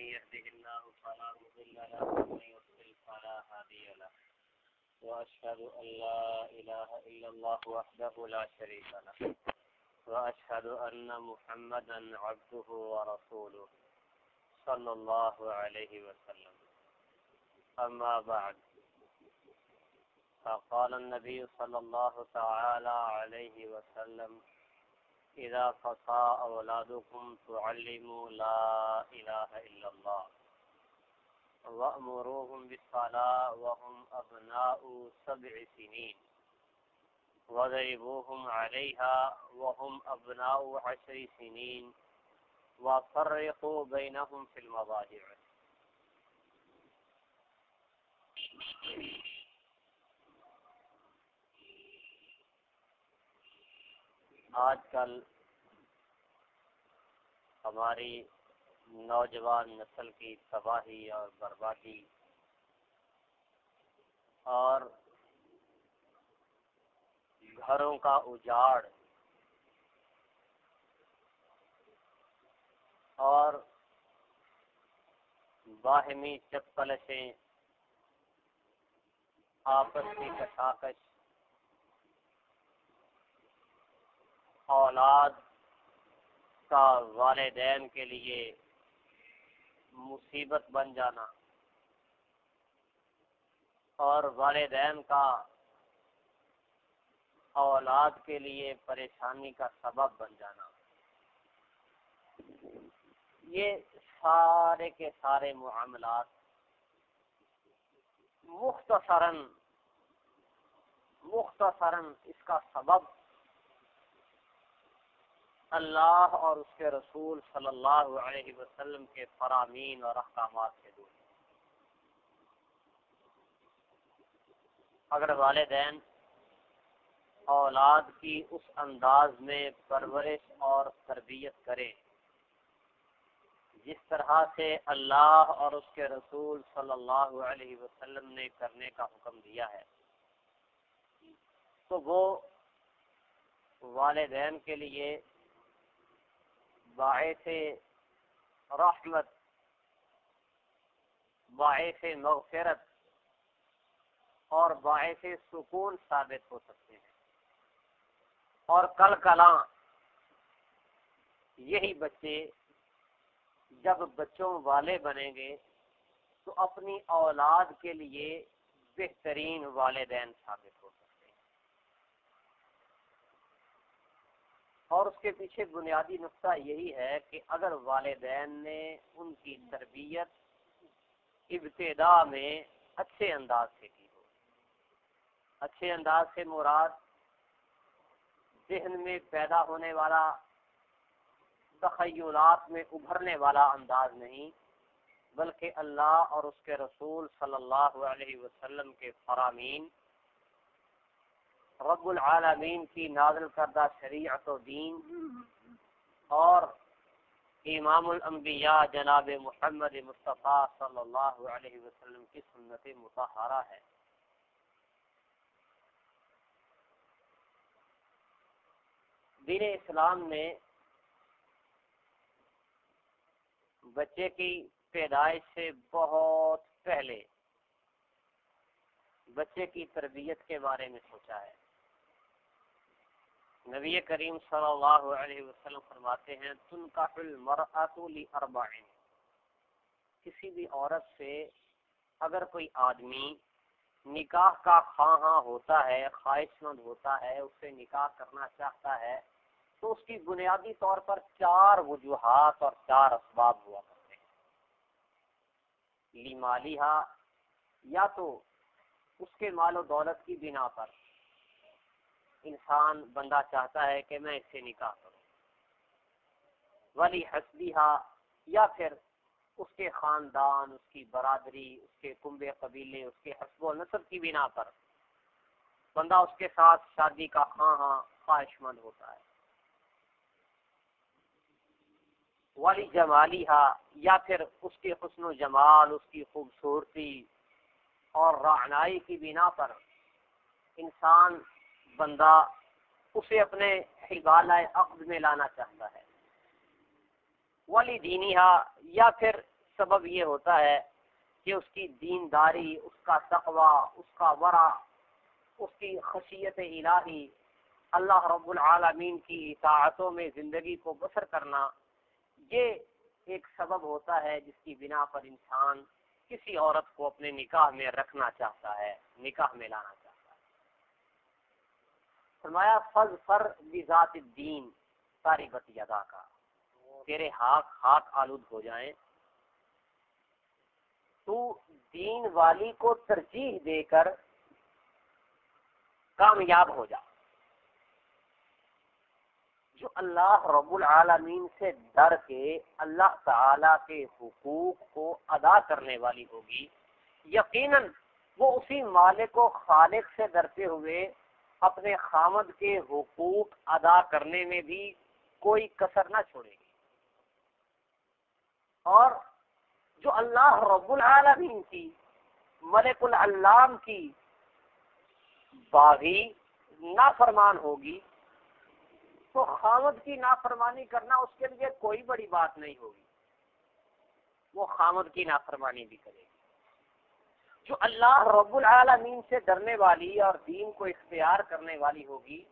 يهده الله فلا مضل له ومن يضلل فلا هادي له. وأشهد أن لا إله إلا الله وحده لا شريك له. وأشهد أن محمدا عبده ورسوله صلى الله عليه وسلم. أما بعد فقال النبي صلى الله تعالى عليه وسلم إذا قصى أولادكم تعلموا لا إله إلا الله. وأمروهم بالصلاة وهم أبناء سبع سنين. وضربوهم عليها وهم أبناء عشر سنين. وفرقوا بينهم في المضاجع. آج کل ہماری نوجوان نسل کی تباہی اور بربادی اور گھروں کا اجاڑ اور باہمی چپلشیں آپس کی کشاکش اولاد کا والدین کے لیے مصیبت بن جانا اور والدین کا اولاد کے لیے پریشانی کا سبب بن جانا۔ یہ سارے کے سارے معاملات مختصراً مختصراً اس کا سبب اللہ اور اس کے رسول صلی اللہ علیہ وسلم کے فرامین اور احکامات سے دور۔ اگر والدین اولاد کی اس انداز میں پرورش اور تربیت کرے، جس طرح سے اللہ اور اس کے رسول صلی اللہ علیہ وسلم نے کرنے کا حکم دیا ہے، تو وہ والدین کے لیے باعث رحمت باعث مغفرت، اور باعث سکون ثابت ہو سکتے ہیں۔ اور کل کلاں، یہی بچے جب بچوں والے بنیں گے تو اپنی اولاد کے لیے بہترین والدین ثابت ہو سکتے ہیں اور اس کے پیچھے بنیادی نقطہ یہی ہے کہ اگر والدین نے ان کی تربیت ابتدا میں اچھے انداز سے کی ہو، اچھے انداز سے مراد ذہن میں پیدا ہونے والا، تخیلات میں ابھرنے والا انداز نہیں، بلکہ اللہ اور اس کے رسول صلی اللہ علیہ وسلم کے فرامین رب العالمین کی نازل کردہ شریعت و دین اور امام الانبیاء جناب محمد مصطفیٰ صلی اللہ علیہ وسلم کی سنت متحرہ ہے۔ دین اسلام نے بچے کی پیدائش سے بہت پہلے بچے کی تربیت کے بارے میں سوچا ہے۔ نبی کریم صلی اللہ علیہ وسلم فرماتے ہیں تن کا کسی بھی عورت سے اگر کوئی آدمی نکاح کا خواہاں ہوتا ہے، خواہش مند ہوتا ہے اس سے نکاح کرنا چاہتا ہے، تو اس کی بنیادی طور پر چار وجوہات اور چار اسباب ہوا کرتے ہیں۔ لیمالیہ یا تو اس کے مال و دولت کی بنا پر انسان بندہ چاہتا ہے کہ میں اس سے نکاح کروں۔ ولی حسبیہ یا پھر اس کے خاندان، اس کی برادری، اس کے کنبے قبیلے، اس کے حسب و نصب کی بنا پر بندہ اس کے ساتھ شادی کا ہاں ہاں خواہش مند ہوتا ہے۔ والی جمالی یا پھر اس کے حسن و جمال، اس کی خوبصورتی اور رعنائی کی بنا پر انسان بندہ اسے اپنے حبال عقد میں لانا چاہتا ہے۔ ولی دینی یا پھر سبب یہ ہوتا ہے کہ اس کی دینداری، اس کا تقوی، اس کا ورع، اس کی خشیت الہی، اللہ رب العالمین کی اطاعتوں میں زندگی کو بسر کرنا، یہ ایک سبب ہوتا ہے جس کی بنا پر انسان کسی عورت کو اپنے نکاح میں رکھنا چاہتا ہے، نکاح میں لانا چاہتا ہے۔ فرمایا، فض فر بذات الدین، ساری بتی ادا کا۔ تیرے ہاتھ ہاتھ آلود ہو جائیں۔ تو دین والی کو ترجیح دے کر کامیاب ہو جا۔ جو اللہ رب العالمین سے ڈر کے اللہ تعالی کے حقوق کو ادا کرنے والی ہوگی، یقیناً وہ اسی مالک و خالق سے ڈرتے ہوئے اپنے خامد کے حقوق ادا کرنے میں بھی کوئی کسر نہ چھوڑے گی۔ اور جو اللہ رب العالمین کی، ملک العلام کی باغی نافرمان ہوگی، تو خامد کی نافرمانی کرنا اس کے لیے کوئی بڑی بات نہیں ہوگی۔ وہ خامد کی نافرمانی بھی کرے گی۔ جو اللہ رب العالمین سے ڈرنے والی اور دین کو اختیار کرنے والی ہوگی،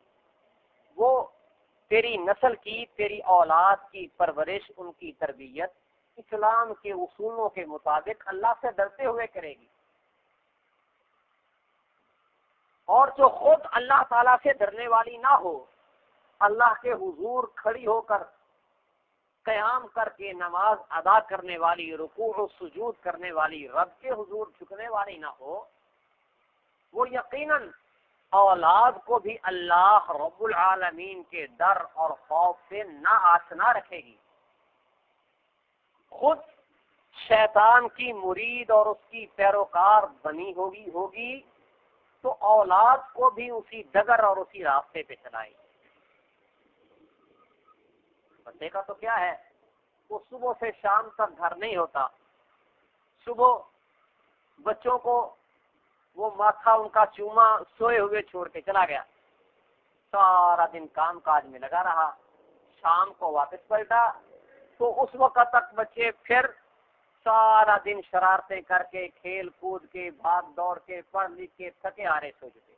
وہ تیری نسل کی، تیری اولاد کی پرورش، ان کی تربیت، اسلام کے اصولوں کے مطابق اللہ سے ڈرتے ہوئے کرے گی۔ اور جو خود اللہ تعالی سے ڈرنے والی نہ ہو، اللہ کے حضور کھڑی ہو کر قیام کر کے نماز ادا کرنے والی، رکوع و سجود کرنے والی، رب کے حضور جھکنے والی نہ ہو، وہ یقیناً اولاد کو بھی اللہ رب العالمین کے ڈر اور خوف سے نہ آسنا رکھے گی۔ خود شیطان کی مرید اور اس کی پیروکار بنی ہوگی ہوگی تو اولاد کو بھی اسی ڈگر اور اسی راستے پہ چلائے گی۔ بندے کا تو کیا ہے؟ وہ صبح سے شام تک گھر نہیں ہوتا۔ صبح بچوں کو وہ ماتھا، ان کا چوما سوئے ہوئے چھوڑ کے چلا گیا۔ سارا دن کام کاج میں لگا رہا۔ شام کو واپس پلٹا۔ تو اس وقت تک بچے پھر سارا دن شرارتیں کر کے، کھیل کود کے، بھاگ دوڑ کے، پڑھ لکھ کے تھکے آرے سو جتے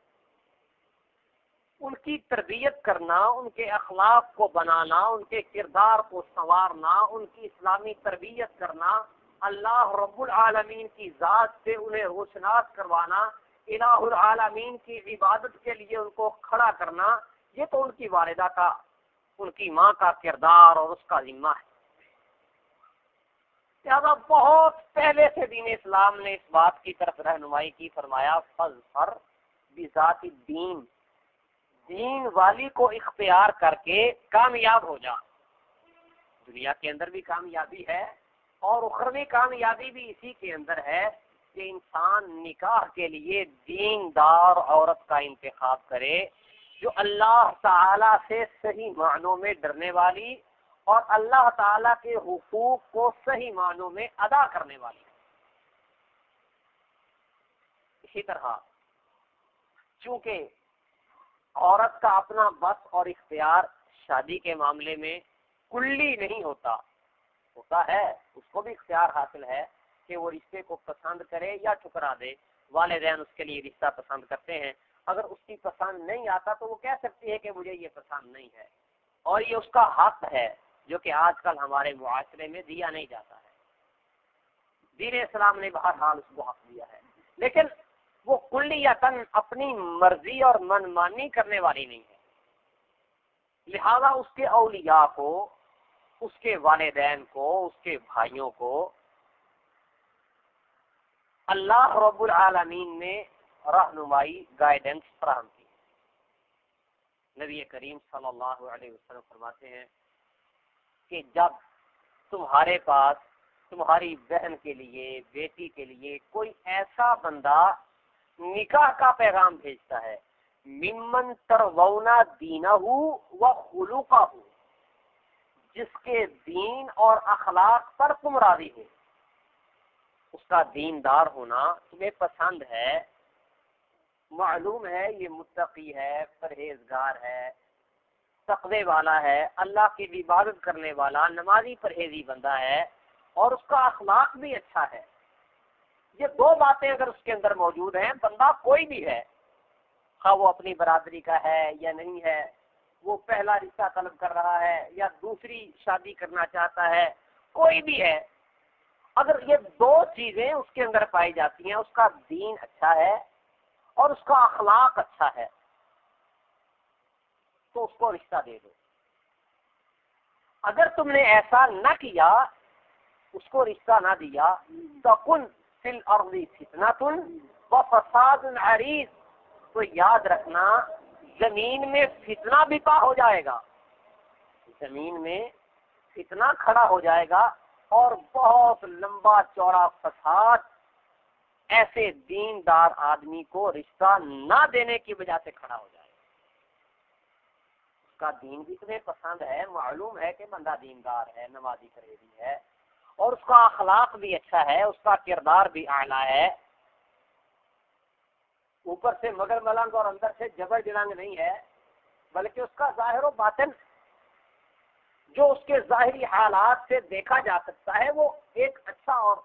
ان کی تربیت کرنا، ان کے اخلاق کو بنانا، ان کے کردار کو سنوارنا، ان کی اسلامی تربیت کرنا، اللہ رب العالمین کی ذات سے انہیں روشناس کروانا، الہ العالمین کی عبادت کے لیے ان کو کھڑا کرنا، یہ تو ان کی والدہ کا، ان کی ماں کا کردار اور اس کا ذمہ ہے۔ لہٰذا بہت پہلے سے دین اسلام نے اس بات کی طرف رہنمائی کی، فرمایا فض فر بذات دین دین والی کو اختیار کر کے کامیاب ہو جا۔ دنیا کے اندر بھی کامیابی ہے اور اخروی کامیابی بھی اسی کے اندر ہے کہ انسان نکاح کے لیے دین دار عورت کا انتخاب کرے جو اللہ تعالی سے صحیح معنوں میں ڈرنے والی اور اللہ تعالی کے حقوق کو صحیح معنوں میں ادا کرنے والی۔ اسی طرح چونکہ عورت کا اپنا بس اور اختیار شادی کے معاملے میں کلی نہیں ہوتا۔ ہوتا ہے، اس کو بھی اختیار حاصل ہے کہ وہ رشتے کو پسند کرے یا ٹھکرا دے۔ والدین اس کے لیے رشتہ پسند کرتے ہیں۔ اگر اس کی پسند نہیں آتا تو وہ کہہ سکتی ہے کہ مجھے یہ پسند نہیں ہے۔ اور یہ اس کا حق ہے جو کہ آج کل ہمارے معاشرے میں دیا نہیں جاتا ہے۔ دین اسلام نے بہرحال اس کو حق دیا ہے۔ لیکن وہ کلی یا اپنی مرضی اور من مانی کرنے والی نہیں ہے۔ لہذا اس کے اولیاء کو، اس کے والدین کو، اس کے بھائیوں کو اللہ رب العالمین نے رہنمائی گائیڈنس فراہم کی۔ نبی کریم صلی اللہ علیہ وسلم فرماتے ہیں کہ جب تمہارے پاس، تمہاری بہن کے لیے، بیٹی کے لیے کوئی ایسا بندہ نکاح کا پیغام بھیجتا ہے۔ ممن ترونا دینا ہو و خلو کا ہو جس کے دین اور اخلاق پر تم راضی ہو۔ اس کا دیندار ہونا تمہیں پسند ہے۔ معلوم ہے یہ متقی ہے، پرہیزگار ہے، تقوی والا ہے، اللہ کی عبادت کرنے والا، نمازی پرہیزی بندہ ہے اور اس کا اخلاق بھی اچھا ہے۔ یہ دو باتیں اگر اس کے اندر موجود ہیں، بندہ کوئی بھی ہے، خواہ وہ اپنی برادری کا ہے یا نہیں ہے، وہ پہلا رشتہ طلب کر رہا ہے یا دوسری شادی کرنا چاہتا ہے، کوئی بھی ہے، اگر یہ دو چیزیں اس کے اندر پائی جاتی ہیں، اس کا دین اچھا ہے اور اس کا اخلاق اچھا ہے، تو اس کو رشتہ دے دو۔ اگر تم نے ایسا نہ کیا، اس کو رشتہ نہ دیا، تو کن فل ارضی فتنا و فساد عریض تو یاد رکھنا، زمین میں فتنہ بھی پا ہو جائے گا۔ زمین میں فتنہ کھڑا ہو جائے گا اور بہت لمبا چوڑا فساد۔ ایسے دیندار آدمی کو رشتہ نہ دینے کی وجہ سے کھڑا ہو جائے۔ اس کا دین بھی تمہیں پسند ہے، معلوم ہے کہ بندہ دیندار ہے نمازی قریبی ہے۔ اور اس کا اخلاق بھی اچھا ہے، اس کا کردار بھی اعلیٰ ہے۔ اوپر سے مگر ملنگ اور اندر سے جبر جلنگ نہیں ہے، بلکہ اس کا ظاہر و باطن جو اس کے ظاہری حالات سے دیکھا جا سکتا ہے، وہ ایک اچھا اور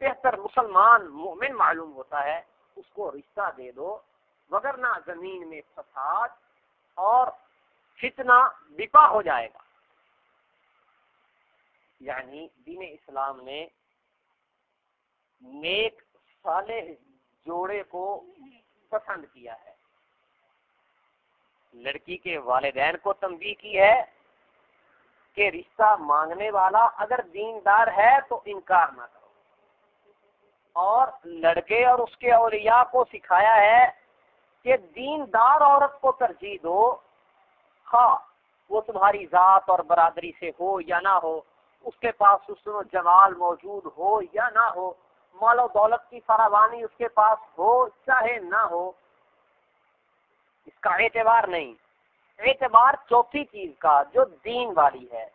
بہتر مسلمان مومن معلوم ہوتا ہے۔ اس کو رشتہ دے دو، مگر نہ زمین میں فساد اور فتنہ بپا ہو جائے گا۔ یعنی دین اسلام نے نیک صالح جوڑے کو پسند کیا ہے۔ لڑکی کے والدین کو تنبیہ کی ہے کہ رشتہ مانگنے والا اگر دیندار ہے تو انکار نہ کرو۔ اور لڑکے اور اس کے اولیاء کو سکھایا ہے کہ دیندار عورت کو ترجیح دو ہاں وہ تمہاری ذات اور برادری سے ہو یا نہ ہو۔ اس کے پاس حسن و جمال موجود ہو یا نہ ہو، مال و دولت کی فراوانی اس کے پاس ہو چاہے نہ ہو، اس کا اعتبار نہیں۔ اعتبار چوتھی چیز کا جو دین والی ہے۔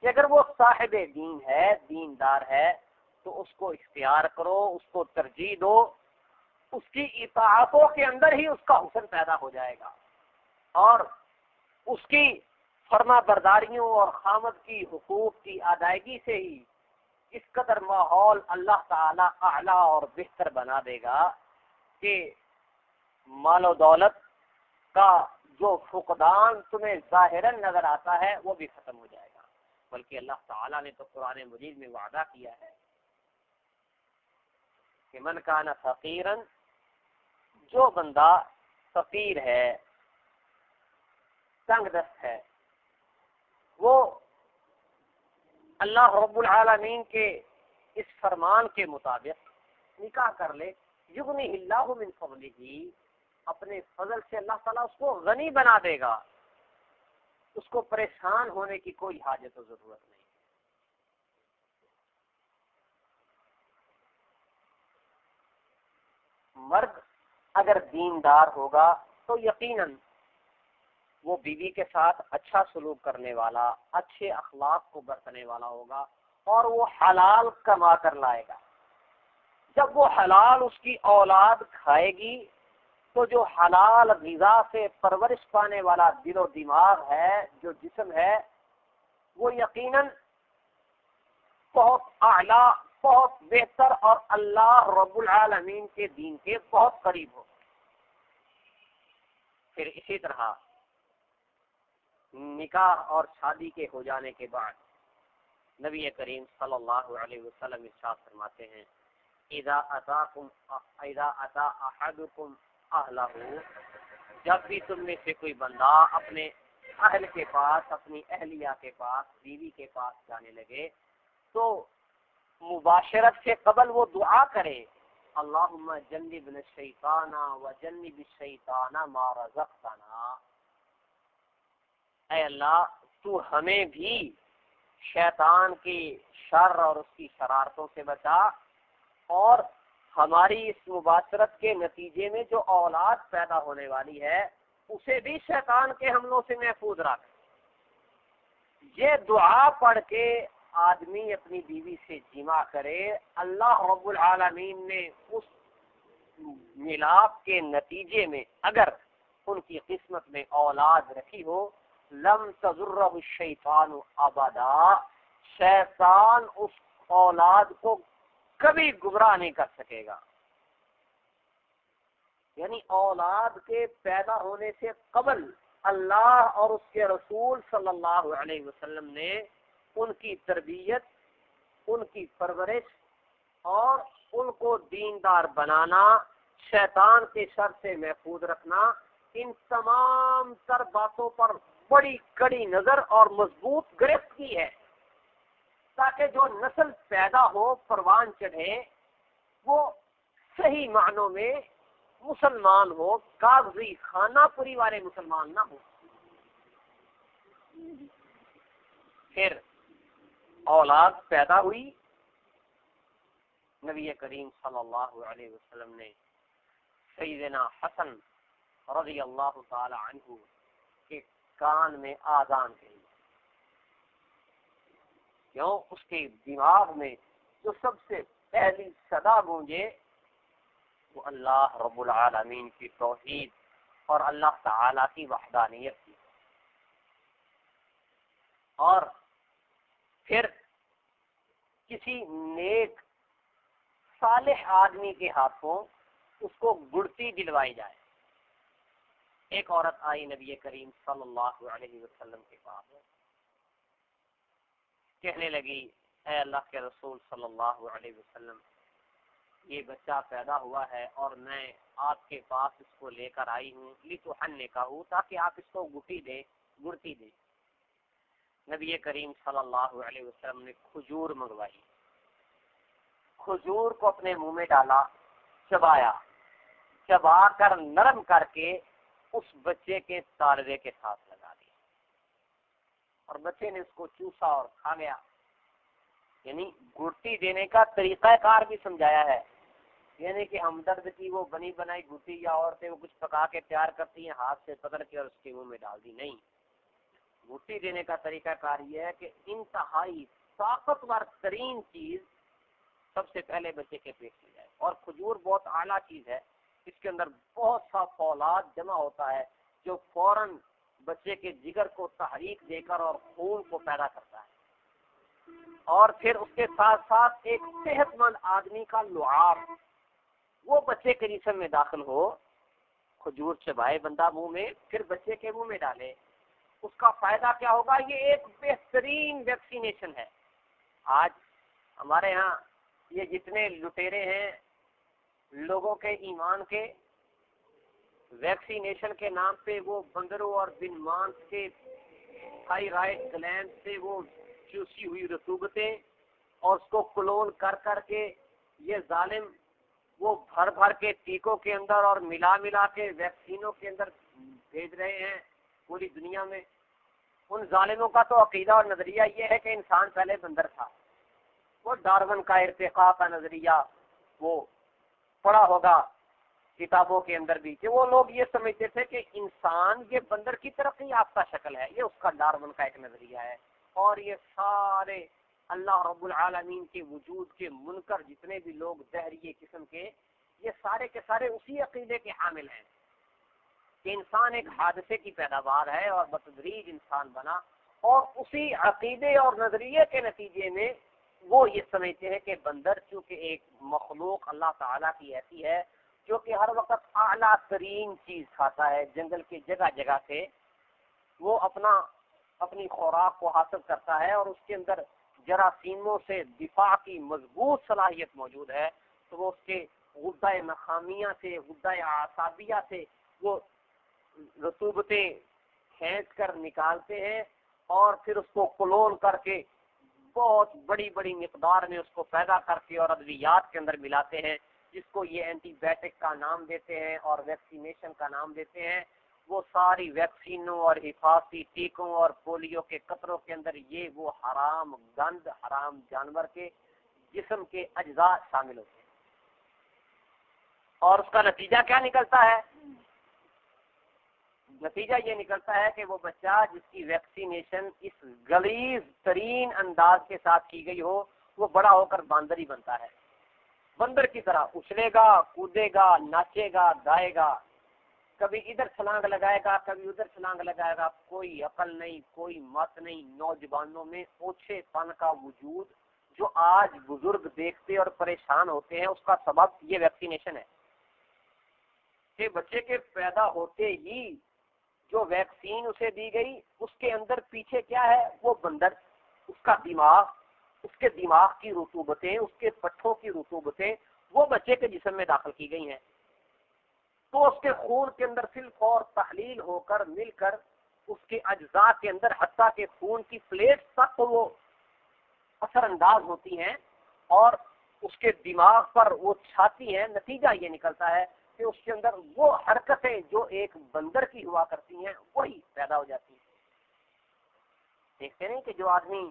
کہ اگر وہ صاحب دین ہے، دیندار ہے، تو اس کو اختیار کرو، اس کو ترجیح دو، اس کی اطاعتوں کے اندر ہی اس کا حسن پیدا ہو جائے گا۔ اور اس کی فرما برداریوں اور خامد کی حقوق کی ادائیگی سے ہی اس قدر ماحول اللہ تعالی اعلیٰ اور بہتر بنا دے گا کہ مال و دولت کا جو فقدان تمہیں ظاہر نظر آتا ہے وہ بھی ختم ہو جائے گا۔ بلکہ اللہ تعالیٰ نے تو قرآن مجید میں وعدہ کیا ہے کہ من کا نا فقیرن جو بندہ فقیر ہے، تنگ دست ہے وہ اللہ رب العالمین کے اس فرمان کے مطابق نکاح کر لے۔ یغنی اللہ من فضلہ۔ اپنے فضل سے اللہ تعالیٰ اس کو غنی بنا دے گا۔ اس کو پریشان ہونے کی کوئی حاجت و ضرورت نہیں۔ مرد اگر دیندار ہوگا تو یقیناً وہ بیوی کے ساتھ اچھا سلوک کرنے والا، اچھے اخلاق کو برتنے والا ہوگا اور وہ حلال کما کر لائے گا۔ جب وہ حلال اس کی اولاد کھائے گی، تو جو حلال غذا سے پرورش پانے والا دل و دماغ ہے، جو جسم ہے، وہ یقیناً بہت اعلیٰ، بہت بہتر اور اللہ رب العالمین کے دین کے بہت قریب ہو۔ پھر اسی طرح نکاح اور شادی کے ہو جانے کے بعد نبی کریم صلی اللہ علیہ وسلم ارشاد فرماتے ہیں، اذا اتاکم اذا اتا احدکم اہلہ، جب بھی تم میں سے کوئی بندہ اپنے اہل کے پاس، اپنی اہلیہ کے پاس، بیوی کے پاس جانے لگے تو مباشرت سے قبل وہ دعا کرے اللہ جنب الشیطانہ و جنب الشیطانہ ما رزقتنا اے اللہ، تو ہمیں بھی شیطان کی شر اور اس کی شرارتوں سے بچا اور ہماری اس مباشرت کے نتیجے میں جو اولاد پیدا ہونے والی ہے، اسے بھی شیطان کے حملوں سے محفوظ رکھ۔ یہ دعا پڑھ کے آدمی اپنی بیوی سے جمع کرے، اللہ رب العالمین نے اس ملاپ کے نتیجے میں، اگر ان کی قسمت میں اولاد رکھی ہو لم تجرب الشیطان ابدا، شیطان اس اولاد کو کبھی گمراہ نہیں کر سکے گا۔ یعنی اولاد کے پیدا ہونے سے قبل اللہ اور اس کے رسول صلی اللہ علیہ وسلم نے ان کی تربیت، ان کی پرورش اور ان کو دیندار بنانا، شیطان کے شر سے محفوظ رکھنا، ان تمام تر باتوں پر بڑی کڑی نظر اور مضبوط گرفت کی ہے۔ تاکہ جو نسل پیدا ہو، پروان چڑھے، وہ صحیح معنوں میں مسلمان ہو، کاغذی خانہ پوری والے مسلمان نہ ہو۔ پھر اولاد پیدا ہوئی۔ نبی کریم صلی اللہ علیہ وسلم نے سیدنا حسن رضی اللہ تعالی عنہ کان میں آزان کہی کیوں؟ اس کے دماغ میں جو سب سے پہلی صدا گونجے، وہ اللہ رب العالمین کی توحید اور اللہ تعالی کی وحدانیت کی۔ اور پھر کسی نیک، صالح آدمی کے ہاتھوں اس کو گڑتی دلوائی جائے۔ ایک عورت آئی نبی کریم صلی اللہ علیہ وسلم کے پاس۔ کہنے لگی، اے اللہ کے رسول صلی اللہ علیہ وسلم، یہ بچہ پیدا ہوا ہے اور میں آپ کے پاس اس کو لے کر آئی ہوں۔ لی تو ہننے کا ہوں تاکہ آپ اس کو گٹی دے گڑتی دے۔ نبی کریم صلی اللہ علیہ وسلم نے کھجور منگوائی۔ کھجور کو اپنے منہ میں ڈالا، چبایا۔ چبا کر نرم کر کے اس بچے کے تالوے کے ساتھ لگا دیا۔ اور بچے نے اس کو چوسا اور کھا گیا۔ یعنی گڑتی دینے کا طریقہ کار بھی سمجھایا ہے۔ یعنی کہ ہمدرد کی وہ بنی بنائی گٹی یا عورتیں وہ کچھ پکا کے تیار کرتی ہیں، ہاتھ سے پکڑ کے اور اس کے منہ میں ڈال دی۔ نہیں۔ گٹی دینے کا طریقہ کار یہ ہے کہ انتہائی طاقتور ترین چیز سب سے پہلے بچے کے پیٹ میں جائے۔ اور کھجور بہت اعلیٰ چیز ہے۔ اس کے اندر بہت سا فولاد جمع ہوتا ہے جو فوراً بچے کے جگر کو تحریک دے کر اور خون کو پیدا کرتا ہے۔ اور پھر اس کے ساتھ ساتھ ایک صحت مند آدمی کا لعاب، وہ بچے کے جسم میں داخل ہو، کھجور چبائے بندہ منہ میں، پھر بچے کے منہ میں ڈالے۔ اس کا فائدہ کیا ہوگا؟ یہ ایک بہترین ویکسینیشن ہے۔ آج ہمارے ہاں یہ جتنے لٹیرے ہیں لوگوں کے ایمان کے ویکسینیشن کے نام پہ وہ بندروں اور بن مانس کے تھائرائڈ گلینڈ سے وہ چوسی ہوئی رسوبتیں اور اس کو کلون کر کر کے یہ ظالم وہ بھر بھر کے ٹیکوں کے اندر اور ملا ملا کے ویکسینوں کے اندر بھیج رہے ہیں پوری دنیا میں۔ ان ظالموں کا تو عقیدہ اور نظریہ یہ ہے کہ انسان پہلے بندر تھا۔ وہ ڈارون کا ارتقا کا نظریہ، وہ پڑا ہوگا کتابوں کے اندر بھی، کہ وہ لوگ یہ سمجھتے تھے کہ انسان یہ بندر کی طرف ہی آپ کا شکل ہے، یہ اس کا ڈارون کا ایک نظریہ ہے۔ اور یہ سارے اللہ رب العالمین کے وجود کے منکر جتنے بھی لوگ دہریے قسم کے، یہ سارے کے سارے اسی عقیدے کے حامل ہیں کہ انسان ایک حادثے کی پیداوار ہے اور بتدریج انسان بنا۔ اور اسی عقیدے اور نظریے کے نتیجے میں وہ یہ سمجھتے ہیں کہ بندر چونکہ ایک مخلوق اللہ تعالیٰ کی ایسی ہے جو کہ ہر وقت اعلیٰ ترین چیز کھاتا ہے، جنگل کی جگہ جگہ سے۔ وہ اپنا، اپنی خوراک کو حاصل کرتا ہے اور اس کے اندر جراثیموں سے دفاع کی مضبوط صلاحیت موجود ہے۔ تو وہ اس کے غدہ نخامیہ سے، غدہ اعصابیہ سے وہ رسوبتیں کھینچ کر نکالتے ہیں اور پھر اس کو کلون کر کے بہت بڑی بڑی مقدار میں اس کو پیدا کر کے اور ادویات کے اندر ملاتے ہیں، جس کو یہ اینٹی بایوٹک کا نام دیتے ہیں اور ویکسینیشن کا نام دیتے ہیں۔ وہ ساری ویکسینوں اور حفاظتی ٹیکوں اور پولیو کے قطروں کے اندر یہ وہ حرام گند، حرام جانور کے جسم کے اجزاء شامل ہوتے ہیں۔ اور اس کا نتیجہ کیا نکلتا ہے؟ نتیجہ یہ نکلتا ہے کہ وہ بچہ جس کی ویکسینیشن اس گلیز ترین انداز کے ساتھ کی گئی ہو، وہ بڑا ہو کر باندر ہی بنتا ہے۔ بندر کی طرح اچھلے گا، کودے گا، ناچے گا گائے گا۔ کبھی ادھر چھلانگ لگائے گا، کبھی ادھر چھلانگ لگائے گا۔ کوئی عقل نہیں، کوئی مت نہیں، نوجوانوں میں اوچھے پن کا وجود جو آج بزرگ دیکھتے اور پریشان ہوتے ہیں، اس کا سبب یہ ویکسینیشن ہے۔ کہ بچے کے پیدا ہوتے ہی جو ویکسین اسے دی گئی، اس کے اندر پیچھے کیا ہے؟ وہ بندر، اس کا دماغ، اس کے دماغ کی رتوبتیں اس کے پٹھوں کی رتوبتیں وہ بچے کے جسم میں داخل کی گئی ہیں۔ تو اس کے خون کے اندر صرف اور تحلیل ہو کر، مل کر، اس کے اجزاء کے اندر، حتیٰ کے خون کی پلیٹ تک وہ اثر انداز ہوتی ہیں اور اس کے دماغ پر وہ چھاتی ہیں، نتیجہ یہ نکلتا ہے کہ اس کے اندر وہ حرکتیں جو ایک بندر کی ہوا کرتی ہیں، وہی پیدا ہو جاتی ہیں۔ دیکھتے نہیں کہ جو آدمی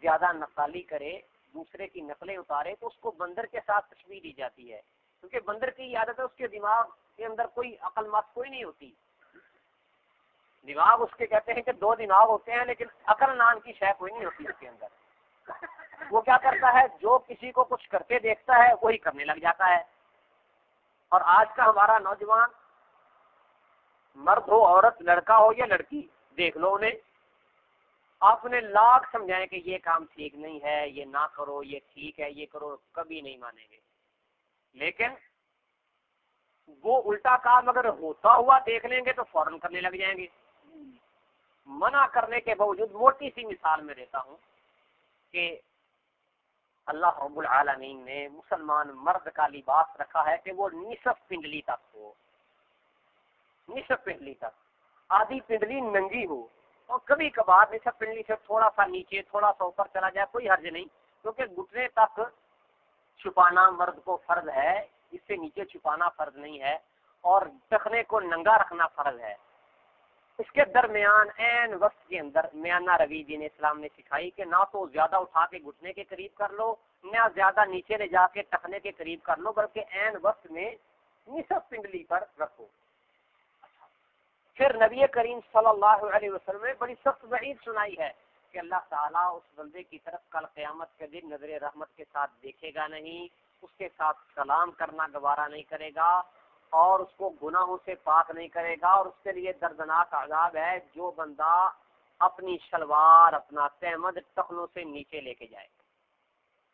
زیادہ نقالی کرے، دوسرے کی نقلیں اتارے، تو اس کو بندر کے ساتھ تشویح دی جاتی ہے۔ کیونکہ بندر کی عادت ہے، اس کے دماغ کے اندر کوئی عقل مت کوئی نہیں ہوتی۔ دماغ اس کے کہتے ہیں کہ دو دماغ ہوتے ہیں، لیکن عقل نام کی شے کوئی نہیں ہوتی اس کے اندر۔ وہ کیا کرتا ہے؟ جو کسی کو کچھ کرتے دیکھتا ہے، وہی کرنے لگ جاتا ہے۔ اور آج کا ہمارا نوجوان مرد ہو، عورت، لڑکا ہو یا لڑکی، دیکھ لو انہیں۔ آپ انہیں لاکھ سمجھائیں کہ یہ کام ٹھیک نہیں ہے، یہ نہ کرو، یہ ٹھیک ہے، یہ کرو، کبھی نہیں مانیں گے۔ لیکن وہ الٹا کام اگر ہوتا ہوا دیکھ لیں گے تو فوراً کرنے لگ جائیں گے۔ منع کرنے کے باوجود موٹی سی مثال میں دیتا ہوں کہ اللہ رب العالمین نے مسلمان مرد کا لباس رکھا ہے کہ وہ نصف پنڈلی تک ہو۔ نصف پنڈلی تک۔ آدھی پنڈلی ننگی ہو۔ اور کبھی کبھار نصف پنڈلی سے تھوڑا سا نیچے، تھوڑا سا اوپر چلا جائے کوئی حرج نہیں، کیونکہ گھٹنے تک چھپانا مرد کو فرض ہے۔ اس سے نیچے چھپانا فرض نہیں ہے اور ٹخنے کو ننگا رکھنا فرض ہے۔ اس کے درمیان این وقت کے اندر میانہ روی دین اسلام نے سکھائی کہ نہ تو زیادہ اٹھا کے گھٹنے کے قریب کر لو، نہ زیادہ نیچے لے جا کے ٹکنے کے قریب کر لو، بلکہ این وقت میں نصف پنڈلی پر رکھو۔ پھر نبی کریم صلی اللہ علیہ وسلم نے بڑی سخت وعید سنائی ہے کہ اللہ تعالیٰ اس بندے کی طرف کل قیامت کے دن نظر رحمت کے ساتھ دیکھے گا نہیں، اس کے ساتھ سلام کرنا گوارا نہیں کرے گا۔ اور اس کو گناہوں سے پاک نہیں کرے گا اور اس کے لیے دردناک عذاب ہے جو بندہ اپنی شلوار، اپنا تحمد ٹخنوں سے نیچے لے کے جائے۔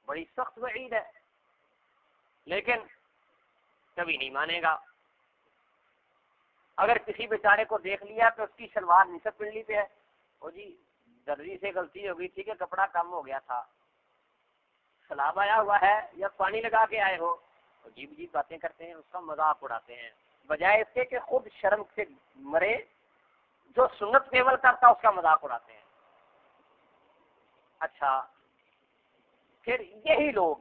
بڑی سخت وعید ہے۔ لیکن کبھی نہیں مانے گا۔ اگر کسی بیچارے کو دیکھ لیا تو اس کی شلوار نصف پنڈلی پہ ہے۔ وہ جی درجی سے غلطی ہو گئی تھی کہ کپڑا کم ہو گیا تھا۔ سلاب آیا ہوا ہے یا پانی لگا کے آئے ہو؟ عجیب عجیب باتیں کرتے ہیں، اس کا مذاق اڑاتے ہیں۔ بجائے اس کے کہ خود شرم سے مرے، جو سنت کیول کرتا اس کا مذاق اڑاتے ہیں۔ اچھا پھر یہی لوگ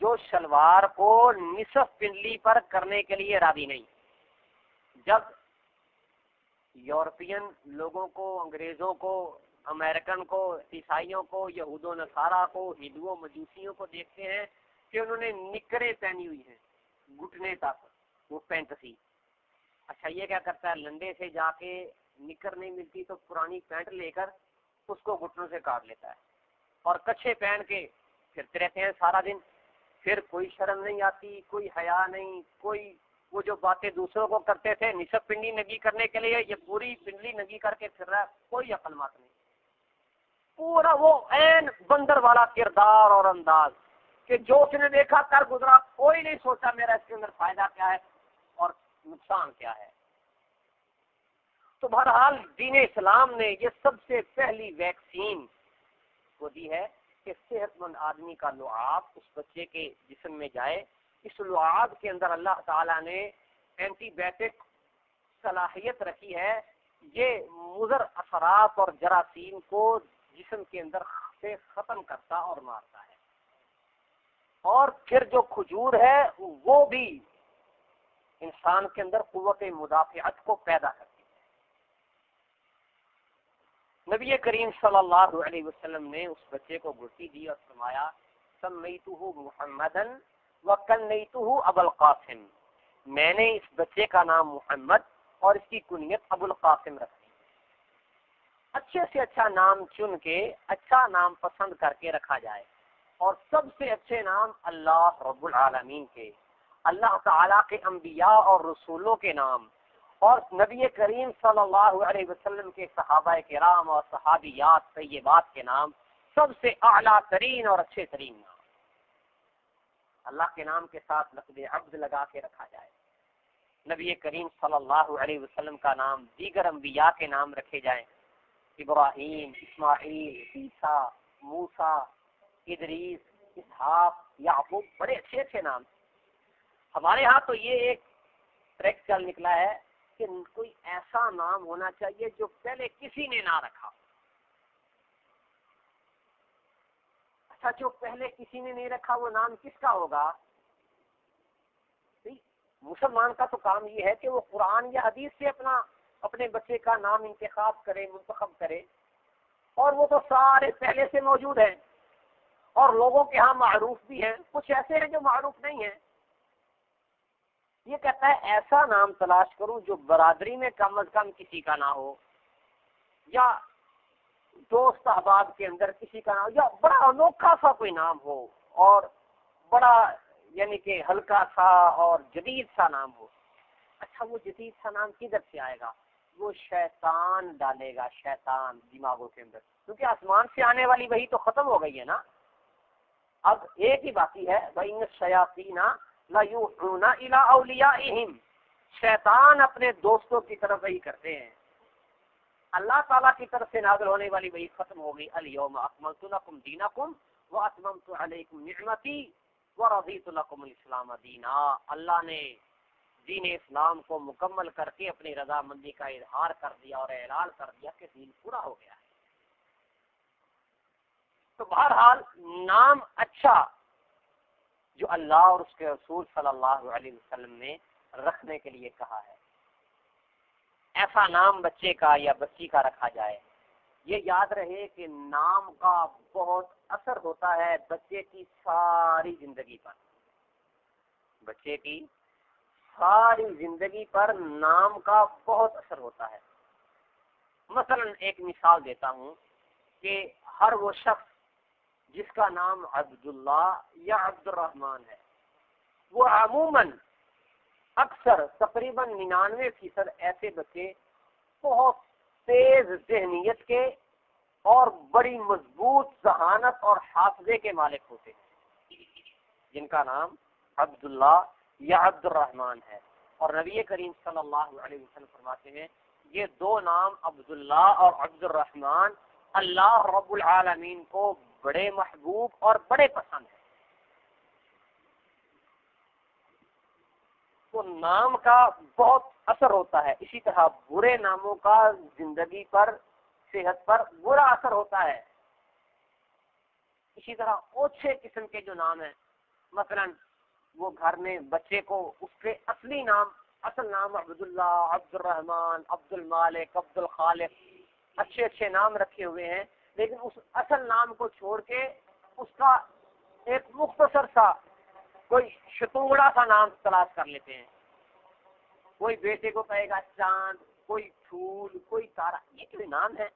جو شلوار کو نصف پنڈلی پر کرنے کے لیے راضی نہیں۔ جب یورپین لوگوں کو، انگریزوں کو، امریکن کو، عیسائیوں کو، یہود و نصارہ کو، ہندوؤں، مجوسیوں کو دیکھتے ہیں کہ انہوں نے نکریں پہنی ہوئی ہیں، گھٹنے تک، وہ پینٹ سی اچھا یہ کیا کرتا ہے؟ لنڈے سے جا کے نکر نہیں ملتی تو پرانی پینٹ لے کر اس کو گھٹنوں سے کاٹ لیتا ہے۔ اور کچھے پہن کے پھرتے رہتے ہیں سارا دن۔ پھر کوئی شرم نہیں آتی، کوئی حیا نہیں، کوئی وہ جو باتیں دوسروں کو کرتے تھے، نصف پنڈی نگی کرنے کے لیے، یہ پوری پنڈلی نگی کر کے پھر رہا ہے، کوئی عقل مات نہیں۔ پورا وہ این بندر والا کردار اور انداز۔ کہ جو اس نے دیکھا کر گزرا، کوئی نہیں سوچا میرا اس کے اندر فائدہ کیا ہے اور نقصان کیا ہے۔ تو بہرحال دین اسلام نے یہ سب سے پہلی ویکسین کو دی ہے کہ صحت مند آدمی کا لعاب اس بچے کے جسم میں جائے۔ اس لعاب کے اندر اللہ تعالیٰ نے اینٹی بایوٹک صلاحیت رکھی ہے۔ یہ مضر اثرات اور جراثیم کو جسم کے اندر سے ختم کرتا اور مارتا ہے۔ اور پھر جو کھجور ہے وہ بھی انسان کے اندر قوت مدافعت کو پیدا کرتی ہے۔ نبی کریم صلی اللہ علیہ وسلم نے اس بچے کو گھٹی دی اور فرمایا سمیتہ محمدن وکنیتہ ابو القاسم۔ میں نے اس بچے کا نام محمد اور اس کی کنیت ابو القاسم رکھی اچھے سے اچھا نام چن کے اچھا نام پسند کر کے رکھا جائے۔ اور سب سے اچھے نام اللہ رب العالمین کے، اللہ تعالیٰ کے انبیاء اور رسولوں کے نام، اور نبی کریم صلی اللہ علیہ وسلم کے صحابہ کرام اور صحابیات، طیبات کے نام، سب سے اعلیٰ ترین اور اچھے ترین نام۔ اللہ کے نام کے ساتھ لفظ عبد لگا کے رکھا جائے۔ نبی کریم صلی اللہ علیہ وسلم کا نام، دیگر انبیاء کے نام رکھے جائیں۔ ابراہیم، اسماعیل، عیسیٰ موسا ادریس، اسحاق، یعقوب، بڑے اچھے اچھے نام ہمارے ہاں تو یہ ایک ٹریک چل نکلا ہے کہ کوئی ایسا نام ہونا چاہیے جو پہلے کسی نے نہ رکھا۔ اچھا جو پہلے کسی نے نہیں رکھا، وہ نام کس کا ہوگا؟ مسلمان کا تو کام یہ ہے کہ وہ قرآن یا حدیث سے اپنا، اپنے بچے کا نام انتخاب کرے، منتخب کرے۔ اور وہ تو سارے پہلے سے موجود ہیں۔ اور لوگوں کے ہاں معروف بھی ہیں۔ کچھ ایسے ہیں جو معروف نہیں ہیں۔ یہ کہتا ہے، ایسا نام تلاش کروں جو برادری میں کم از کم کسی کا نہ ہو، یا دوست احباب کے اندر کسی کا نام یا بڑا انوکھا سا کوئی نام ہو اور بڑا یعنی کہ ہلکا سا اور جدید سا نام ہو۔ اچھا وہ جدید سا نام کدھر سے آئے گا؟ وہ شیطان ڈالے گا، شیطان دماغوں کے اندر۔ کیونکہ آسمان سے آنے والی وہی تو ختم ہو گئی ہے نا۔ اب ایک ہی باقی ہے شیطان اپنے دوستوں کی طرف وہی کرتے ہیں۔ اللہ تعالیٰ کی طرف سے نازل ہونے والی وہی ختم ہو گئی۔ الوم اکمل لکم دینکم و علیکم نعمتی و لکم الاسلام دینا اللہ نے دین اسلام کو مکمل کر کے اپنی رضا مندی کا اظہار کر دیا اور اعلان کر دیا کہ دین پورا ہو گیا۔ تو بہرحال نام اچھا جو اللہ اور اس کے رسول صلی اللہ علیہ وسلم نے رکھنے کے لیے کہا ہے۔ ایسا نام بچے کا یا بچی کا رکھا جائے۔ یہ یاد رہے کہ نام کا بہت اثر ہوتا ہے بچے کی ساری زندگی پر۔ بچے کی ساری زندگی پر نام کا بہت اثر ہوتا ہے۔ مثلا ایک مثال دیتا ہوں کہ ہر وہ شخص جس کا نام عبداللہ یا عبد الرحمان ہے۔ وہ عموماً اکثر تقریباً ننانوے فیصد ایسے بچے بہت تیز ذہنیت کے اور بڑی مضبوط ذہانت اور حافظے کے مالک ہوتے ہیں۔ جن کا نام عبداللہ یا عبد الرحمان ہے۔ اور نبی کریم صلی اللہ علیہ وسلم فرماتے ہیں، یہ دو نام عبداللہ اور عبد الرحمان اللہ رب العالمین کو بڑے محبوب اور بڑے پسند ہیں۔ تو نام کا بہت اثر ہوتا ہے۔ اسی طرح برے ناموں کا زندگی پر، صحت پر برا اثر ہوتا ہے۔ اسی طرح اوچھے قسم کے جو نام ہیں، مثلا وہ گھر میں بچے کو اس کے اصلی نام، اصل نام عبد اللہ عبد الرحمان عبد المالک عبد الخالق اچھے اچھے نام رکھے ہوئے ہیں۔ لیکن اس اصل نام کو چھوڑ کے اس کا ایک مختصر سا کوئی شتونگڑا سا نام تلاش کر لیتے ہیں۔ کوئی بیٹے کو کہے گا چاند، کوئی پھول، کوئی تارا۔ یہ کوئی نام ہے؟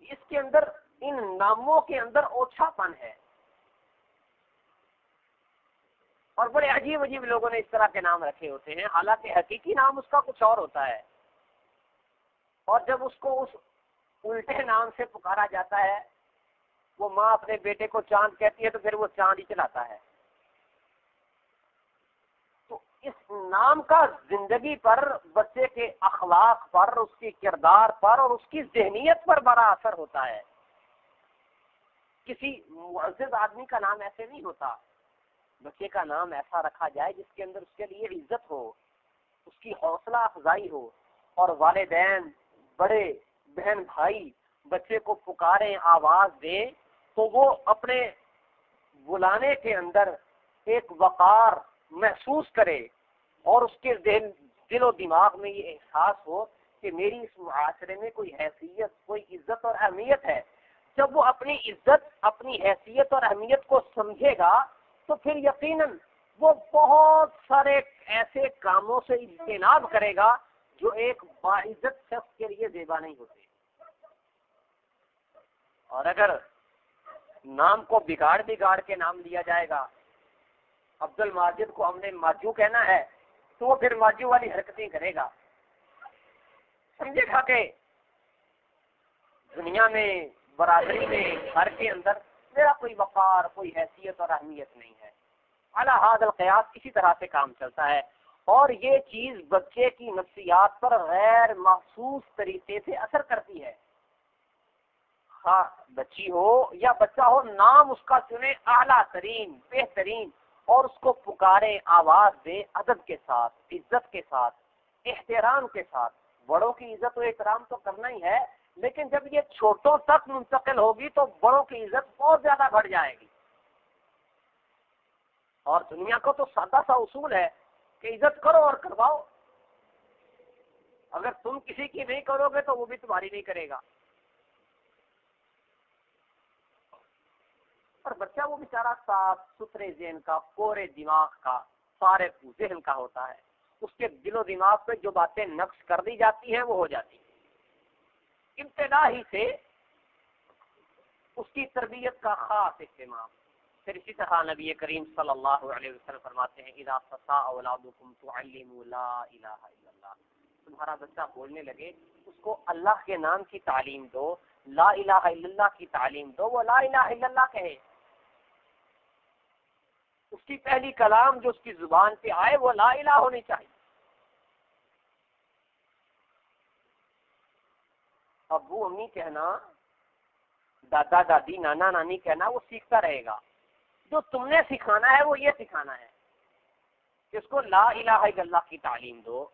اس کے اندر، ان ناموں کے اندر اوچھا پن ہے۔ اور بڑے عجیب عجیب لوگوں نے اس طرح کے نام رکھے ہوتے ہیں۔ حالانکہ حقیقی نام اس کا کچھ اور ہوتا ہے۔ اور جب اس کو اس الٹے نام سے پکارا جاتا ہے۔ وہ ماں اپنے بیٹے کو چاند کہتی ہے تو پھر وہ چاند ہی چلاتا ہے۔ تو اس نام کا زندگی پر، بچے کے اخلاق پر، اس کی کردار پر اور اس کی ذہنیت پر بڑا اثر ہوتا ہے۔ کسی معزز آدمی کا نام ایسے نہیں ہوتا۔ بچے کا نام ایسا رکھا جائے جس کے اندر اس کے لیے عزت ہو، اس کی حوصلہ افزائی ہو اور والدین بڑے بہن بھائی بچے کو پکارے آواز دے تو وہ اپنے بلانے کے اندر ایک وقار محسوس کرے اور اس کے دل و دماغ میں یہ احساس ہو کہ میری اس معاشرے میں کوئی حیثیت، کوئی عزت اور اہمیت ہے۔ جب وہ اپنی عزت، اپنی حیثیت اور اہمیت کو سمجھے گا، تو پھر یقیناً وہ بہت سارے ایسے کاموں سے اجتناب کرے گا جو ایک باعزت شخص کے لیے زیبا نہیں ہوتے۔ اور اگر نام کو بگاڑ بگاڑ کے نام لیا جائے گا عبد الماجد کو ہم نے ماجو کہنا ہے، تو وہ پھر ماجو والی حرکتیں کرے گا۔ سمجھے گا کہ دنیا میں، برادری میں، گھر کے اندر میرا کوئی وقار، کوئی حیثیت اور اہمیت نہیں ہے۔ اعلیٰ حاد القیاس اسی طرح سے کام چلتا ہے۔ اور یہ چیز بچے کی نفسیات پر غیر محسوس طریقے سے اثر کرتی ہے۔ ہاں بچی ہو یا بچہ ہو، نام اس کا چنے اعلیٰ ترین، بہترین، اور اس کو پکارے آواز دے ادب کے ساتھ، عزت کے ساتھ، احترام کے ساتھ۔ بڑوں کی عزت و احترام تو کرنا ہی ہے، لیکن جب یہ چھوٹوں تک منتقل ہوگی تو بڑوں کی عزت بہت زیادہ بڑھ جائے گی۔ اور دنیا کو تو سادہ سا اصول ہے کہ عزت کرو اور کرواؤ۔ اگر تم کسی کی نہیں کرو گے تو وہ بھی تمہاری نہیں کرے گا۔ اور بچہ وہ بیچارہ صاف ستھرے ذہن کا کورے دماغ کا سارے ذہن کا ہوتا ہے۔ اس کے دل و دماغ پہ جو باتیں نقش کر دی جاتی ہیں، وہ ہو جاتی ہیں۔ ابتدا ہی سے اس کی تربیت کا خاص اہتمام۔ پھر اسی طرح نبی کریم صلی اللہ علیہ وسلم فرماتے ہیں، اذا فسا اولادکم تعلموا لا الہ الا اللہ. تمہارا بچہ بولنے لگے، اس کو اللہ کے نام کی تعلیم دو، لا الہ الا اللہ کی تعلیم دو، وہ لا الہ الا اللہ کہے۔ اس کی پہلی کلام جو اس کی زبان پہ آئے، وہ لا الہ ہونی چاہیے۔ ابو امی کہنا، دادا، دادی، نانا، نانی کہنا، وہ سیکھتا رہے گا۔ جو تم نے سکھانا ہے، وہ یہ سکھانا ہے کہ اس کو لا الہ الا اللہ کی تعلیم دو،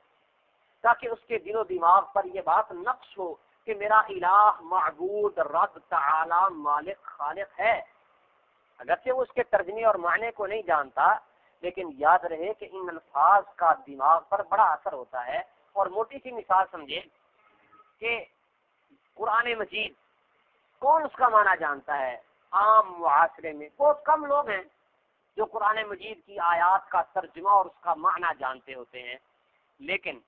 تاکہ اس کے دل و دماغ پر یہ بات نقش ہو کہ میرا الہ معبود، رب، تعالی، مالک، خالق ہے۔ اگرچہ وہ اس کے ترجمے اور معنی کو نہیں جانتا، لیکن یاد رہے کہ ان الفاظ کا دماغ پر بڑا اثر ہوتا ہے۔ اور موٹی سی مثال سمجھے کہ قرآن مجید کون اس کا معنی جانتا ہے؟ عام معاشرے میں بہت کم لوگ ہیں جو قرآن مجید کی آیات کا ترجمہ اور اس کا معنی جانتے ہوتے ہیں۔ لیکن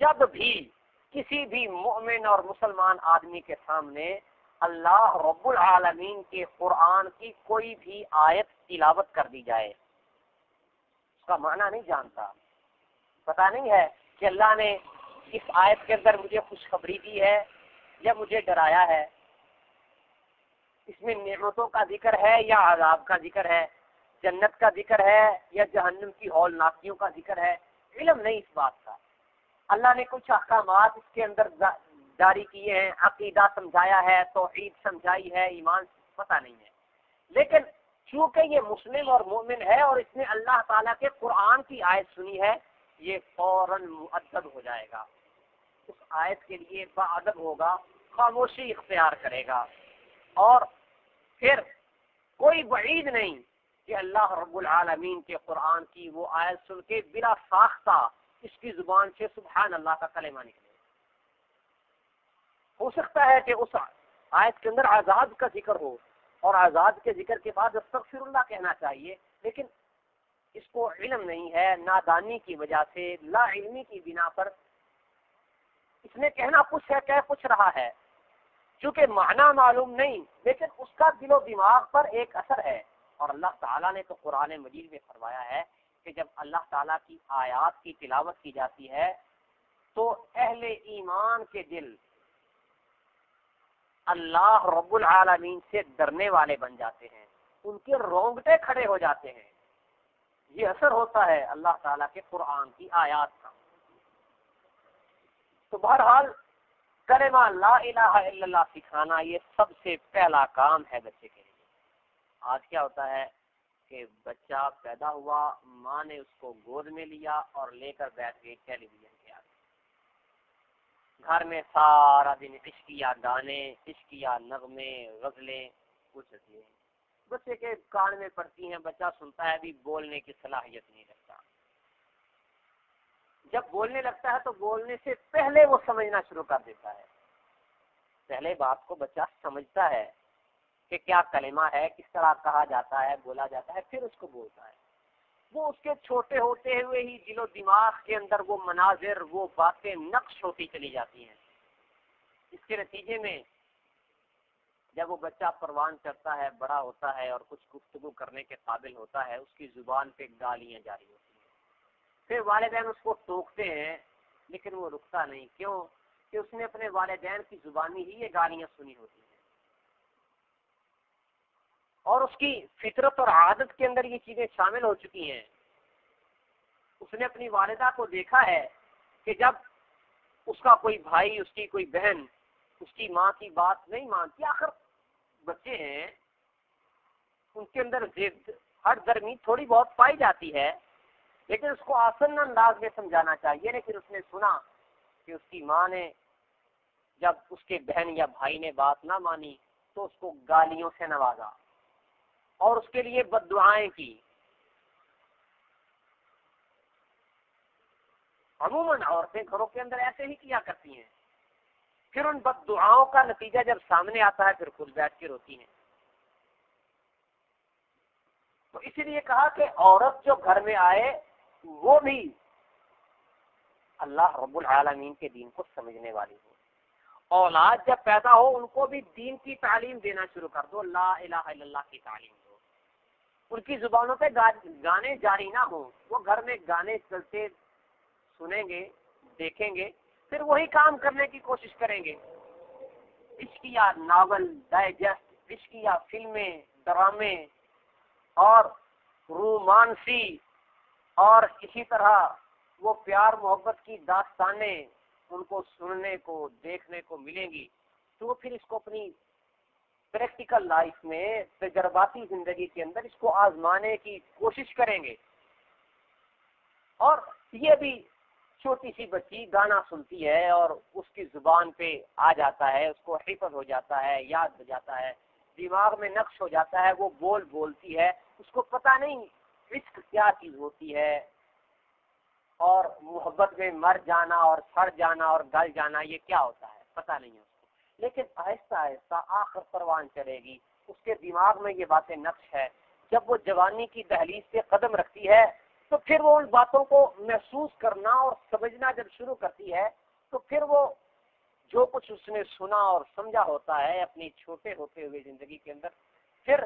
جب بھی کسی بھی مومن اور مسلمان آدمی کے سامنے اللہ رب العالمین کے قرآن کی کوئی بھی آیت تلاوت کر دی جائے۔ اس کا معنی نہیں جانتا۔ پتا نہیں ہے کہ اللہ نے اس آیت کے اندر مجھے خوشخبری دی ہے یا مجھے ڈرایا ہے۔ اس میں نعمتوں کا ذکر ہے یا عذاب کا ذکر ہے؟ جنت کا ذکر ہے یا جہنم کی ہول ناکیوں کا ذکر ہے؟ علم نہیں اس بات کا۔ اللہ نے کچھ احکامات اس کے اندر جاری کیے ہیں، عقیدہ سمجھایا ہے، توحید سمجھائی ہے، ایمان پتہ نہیں ہے۔ لیکن چونکہ یہ مسلم اور مومن ہے اور اس نے اللہ تعالیٰ کے قرآن کی آیت سنی ہے، یہ فوراً معدب ہو جائے گا۔ اس آیت کے لیے ادب ہوگا، خاموشی اختیار کرے گا۔ اور پھر کوئی بعید نہیں کہ اللہ رب العالمین کے قرآن کی وہ آیت سن کے بلا ساختہ اس کی زبان سے سبحان اللہ کا کلمہ نکلے۔ ہو سکتا ہے کہ اس آیت کے اندر آزاد کا ذکر ہو اور آزاد کے ذکر کے بعد استغفر اللہ کہنا چاہیے، لیکن اس کو علم نہیں ہے، نادانی کی وجہ سے، لا علمی کی بنا پر اس نے کہنا کچھ ہے کہ کچھ رہا ہے۔ چونکہ معنی معلوم نہیں، لیکن اس کا دل و دماغ پر ایک اثر ہے۔ اور اللہ تعالیٰ نے تو قرآن مجید میں فرمایا ہے کہ جب اللہ تعالیٰ کی آیات کی تلاوت کی جاتی ہے، تو اہل ایمان کے دل اللہ رب العالمین سے ڈرنے والے بن جاتے ہیں۔ ان کے رونگٹے کھڑے ہو جاتے ہیں۔ یہ اثر ہوتا ہے اللہ تعالیٰ کے قرآن کی آیات کا۔ تو بہرحال کلمہ لا الہ الا اللہ سکھانا یہ سب سے پہلا کام ہے بچے کے لیے۔ آج کیا ہوتا ہے کہ بچہ پیدا ہوا، ماں نے اس کو گود میں لیا اور لے کر بیٹھ گئی ٹیلی ویژن کے گھر میں سارا دن عشقیہ گانے عشقیہ نغمے، غزلیں، کچھ ہوتی ہیں بچے کے کان میں پڑتی ہیں، بچہ سنتا ہے بھی بولنے کی صلاحیت نہیں رکھتا۔ جب بولنے لگتا ہے تو بولنے سے پہلے وہ سمجھنا شروع کر دیتا ہے۔ پہلے بات کو بچہ سمجھتا ہے کہ کیا کلمہ ہے، کس طرح کہا جاتا ہے، بولا جاتا ہے، پھر اس کو بولتا ہے۔ وہ اس کے چھوٹے ہوتے ہوئے ہی دل و دماغ کے اندر وہ مناظر، وہ باتیں نقش ہوتی چلی جاتی ہیں۔ اس کے نتیجے میں جب وہ بچہ پروان چڑھتا ہے، بڑا ہوتا ہے اور کچھ گفتگو کرنے کے قابل ہوتا ہے، اس کی زبان پہ گالیاں جاری ہوتی ہیں۔ پھر والدین اس کو ٹوکتے ہیں، لیکن وہ رکتا نہیں۔ کیوں؟ کہ اس نے اپنے والدین کی زبانی ہی یہ گالیاں سنی ہوتی ہیں۔ اور اس کی فطرت اور عادت کے اندر یہ چیزیں شامل ہو چکی ہیں۔ اس نے اپنی والدہ کو دیکھا ہے کہ جب اس کا کوئی بھائی، اس کی کوئی بہن، اس کی ماں کی بات نہیں مانتی، آخر بچے ہیں، ان کے اندر ضد ہر گرمی تھوڑی بہت پائی جاتی ہے، لیکن اس کو آسن انداز میں سمجھانا چاہیے۔ لیکن اس نے سنا کہ اس کی ماں نے جب اس کے بہن یا بھائی نے بات نہ مانی تو اس کو گالیوں سے نوازا۔ اور اس کے لیے بد دعائیں کی۔ عموماً عورتیں گھروں کے اندر ایسے ہی کیا کرتی ہیں۔ پھر ان بد دعاؤں کا نتیجہ جب سامنے آتا ہے، پھر خود بیٹھ کے روتی ہیں۔ تو اسی لیے کہا کہ عورت جو گھر میں آئے، وہ بھی اللہ رب العالمین کے دین کو سمجھنے والی ہو اولاد جب پیدا ہو، ان کو بھی دین کی تعلیم دینا شروع کر دو۔ الہ الا اللہ کی تعلیم۔ ان کی زبانوں پہ گانے جاری نہ ہوں۔ وہ گھر میں گانے چلتے سنیں گے، دیکھیں گے، پھر وہی کام کرنے کی کوشش کریں گے۔ عشقیہ ناول، ڈائجسٹ، عشقیہ فلمیں، ڈرامے اور رومانسی۔ اور اسی طرح وہ پیار محبت کی داستانیں ان کو سننے کو، دیکھنے کو ملیں گی۔ تو پھر اس کو اپنی پریکٹیکل لائف میں تجرباتی زندگی کے اندر اس کو آزمانے کی کوشش کریں گے۔ اور یہ بھی چھوٹی سی بچی گانا سنتی ہے اور اس کی زبان پہ آ جاتا ہے، اس کو حفظ ہو جاتا ہے، یاد ہو جاتا ہے، دماغ میں نقش ہو جاتا ہے، وہ بول بولتی ہے، اس کو پتہ نہیں رسک کیا چیز ہوتی ہے۔ اور محبت میں مر جانا اور سڑ جانا اور گل جانا، یہ کیا ہوتا ہے؟ پتہ نہیں۔ ہے لیکن آہستہ آہستہ آخر پروان چلے گی۔ اس کے دماغ میں یہ باتیں نقش ہے۔ جب وہ جوانی کی دہلیز سے قدم رکھتی ہے، تو پھر وہ ان باتوں کو محسوس کرنا اور سمجھنا جب شروع کرتی ہے، تو پھر وہ جو کچھ اس نے سنا اور سمجھا ہوتا ہے اپنی چھوٹے ہوتے ہوئے زندگی کے اندر، پھر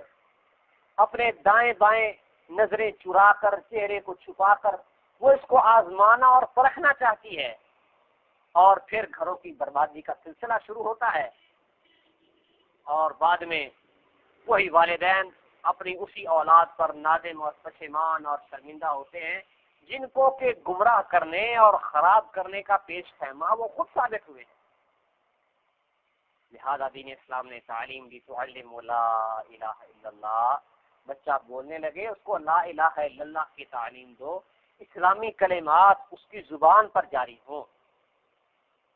اپنے دائیں بائیں نظریں چرا کر، چہرے کو چھپا کر، وہ اس کو آزمانا اور پرکھنا چاہتی ہے۔ اور پھر گھروں کی بربادی کا سلسلہ شروع ہوتا ہے۔ اور بعد میں وہی والدین اپنی اسی اولاد پر نادم اور پشیمان اور شرمندہ ہوتے ہیں، جن کو کہ گمراہ کرنے اور خراب کرنے کا پیش خیمہ وہ خود ثابت ہوئے ہیں۔ لہذا دین اسلام نے تعلیم دی تو لا الہ الا اللہ۔ بچہ بولنے لگے، اس کو لا الہ الا اللہ کی تعلیم دو۔ اسلامی کلمات اس کی زبان پر جاری ہوں۔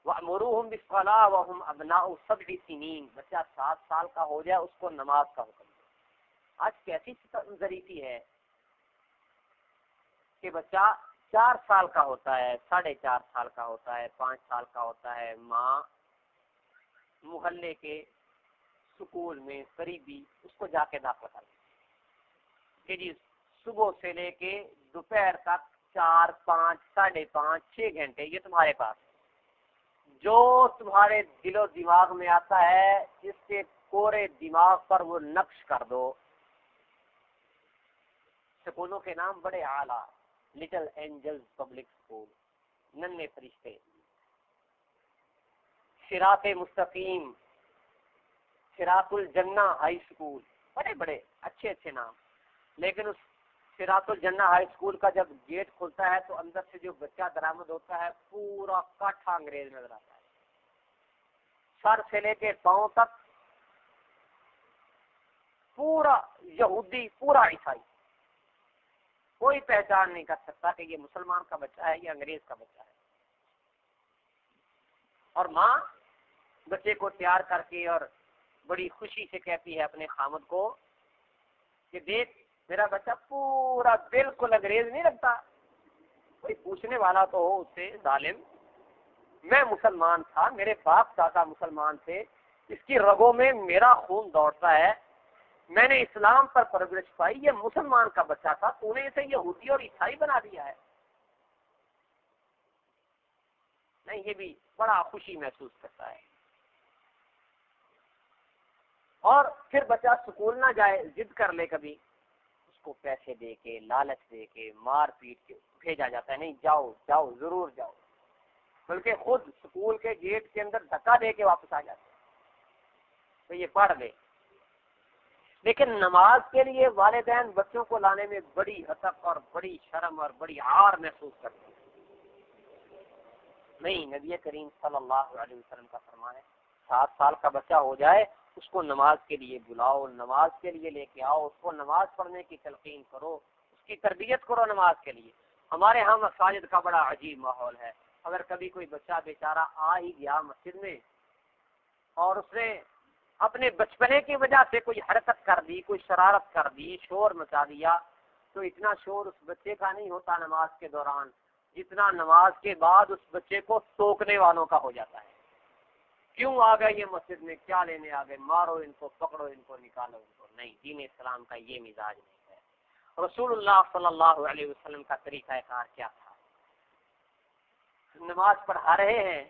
وَأْمُرُوهُمْ بِالصَّلَاةِ وَهُمْ أَبْنَاءُ سَبْعِ سِنِينَ بچہ سات سال کا ہو جائے اس کو نماز کا حکم دے۔ آج کیسی ظریفی ہے کہ بچہ چار سال کا ہوتا ہے، ساڑھے چار سال کا ہوتا ہے، پانچ سال کا ہوتا ہے۔ ماں محلے کے سکول میں قریبی اس کو جا کے داخلہ کر کہ جی صبح سے لے کے دوپہر تک چار پانچ، ساڑھے پانچ، چھ گھنٹے یہ تمہارے پاس جو تمہارے دل و دماغ میں آتا ہے، اس کے پورے دماغ پر وہ نقش کر دو۔ سکولوں کے نام بڑے اعلیٰ، لٹل اینجل پبلک اسکول ننے فرشتے۔ سراط مستقیم سراط الجنہ ہائی اسکول بڑے بڑے، اچھے اچھے نام۔ لیکن اس سراط الجنہ ہائی اسکول کا جب گیٹ کھلتا ہے تو اندر سے جو بچہ درامد ہوتا ہے، پورا کاٹھا انگریز نظر آتا ہے۔ سر سے لے کے پاؤں تک پورا یہودی، پورا عیسائی۔ کوئی پہچان نہیں کر سکتا کہ یہ مسلمان کا بچہ ہے یہ انگریز کا بچہ ہے۔ اور ماں بچے کو تیار کر کے اور بڑی خوشی سے کہتی ہے اپنے خامد کو کہ دیکھ، میرا بچہ پورا بالکل انگریز نہیں رکھتا کوئی پوچھنے والا تو ہو، اس سے ظالم۔ میں مسلمان تھا، میرے باپ دادا مسلمان تھے، اس کی رگوں میں میرا خون دوڑتا ہے۔ میں نے اسلام پر پرورش پائی، یہ مسلمان کا بچہ تھا، تو نے اسے یہودی اور عیسائی بنا دیا ہے۔ نہیں یہ بھی بڑا خوشی محسوس کرتا ہے۔ اور پھر بچہ سکول نہ جائے، ضد کر لے کبھی۔ اس کو پیسے دے کے، لالچ دے کے، مار پیٹ کے، بھیجا جاتا ہے، نہیں، جاؤ جاؤ، ضرور جاؤ۔ بلکہ خود سکول کے گیٹ کے اندر دھکا دے کے واپس آ جاتے تو یہ پڑھ لے لیکن نماز کے لیے والدین بچوں کو لانے میں بڑی حتق اور بڑی شرم اور بڑی ہار محسوس کرتے ہیں۔ نہیں، نبی کریم صلی اللہ علیہ وسلم کا فرمان ہے، سات سال کا بچہ ہو جائے، اس کو نماز کے لیے بلاؤ، نماز کے لیے لے کے آؤ، اس کو نماز پڑھنے کی تلقین کرو، اس کی تربیت کرو نماز کے لیے۔ ہمارے ہاں مساجد کا بڑا عجیب ماحول ہے۔ اگر کبھی کوئی بچہ بیچارہ آ ہی گیا مسجد میں اور اس نے اپنے بچپنے کی وجہ سے کوئی حرکت کر دی، کوئی شرارت کر دی، شور مچا دیا، تو اتنا شور اس بچے کا نہیں ہوتا نماز کے دوران جتنا نماز کے بعد اس بچے کو توکنے والوں کا ہو جاتا ہے۔ کیوں آ گئے یہ مسجد میں؟ کیا لینے آ گئے؟ مارو ان کو، پکڑو ان کو، نکالو ان کو۔ نہیں، دین اسلام کا یہ مزاج نہیں ہے۔ رسول اللہ صلی اللہ علیہ وسلم کا طریقہ کار کیا تھا؟ نماز پڑھا رہے ہیں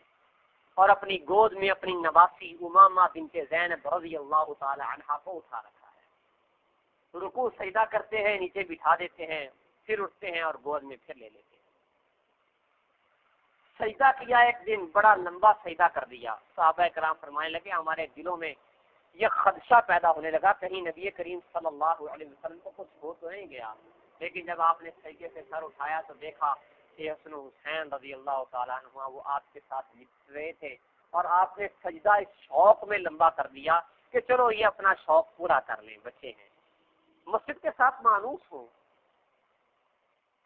اور اپنی گود میں اپنی نواسی اماما بنت زینب رضی اللہ تعالی عنہ کو اٹھا رکھا ہے۔ رکو سجدہ کرتے ہیں، نیچے بٹھا دیتے ہیں، پھر اٹھتے ہیں اور گود میں پھر لے لیتے ہیں۔ سجدہ کیا ایک دن بڑا لمبا سجدہ کر دیا۔ صحابہ کرام فرمانے لگے، ہمارے دلوں میں یہ خدشہ پیدا ہونے لگا۔ کہیں نبی کریم صلی اللہ علیہ وسلم کو کچھ ہو تو نہیں گیا، لیکن جب آپ نے سجدے سے سر اٹھایا تو دیکھا حسن حسین رضی اللہ تعالیٰ عنہ وہ آپ کے ساتھ لکھ رہے تھے اور آپ نے سجدہ اس شوق میں لمبا کر دیا کہ چلو یہ اپنا شوق پورا کر لیں، بچے ہیں۔ مسجد کے ساتھ مانوس ہو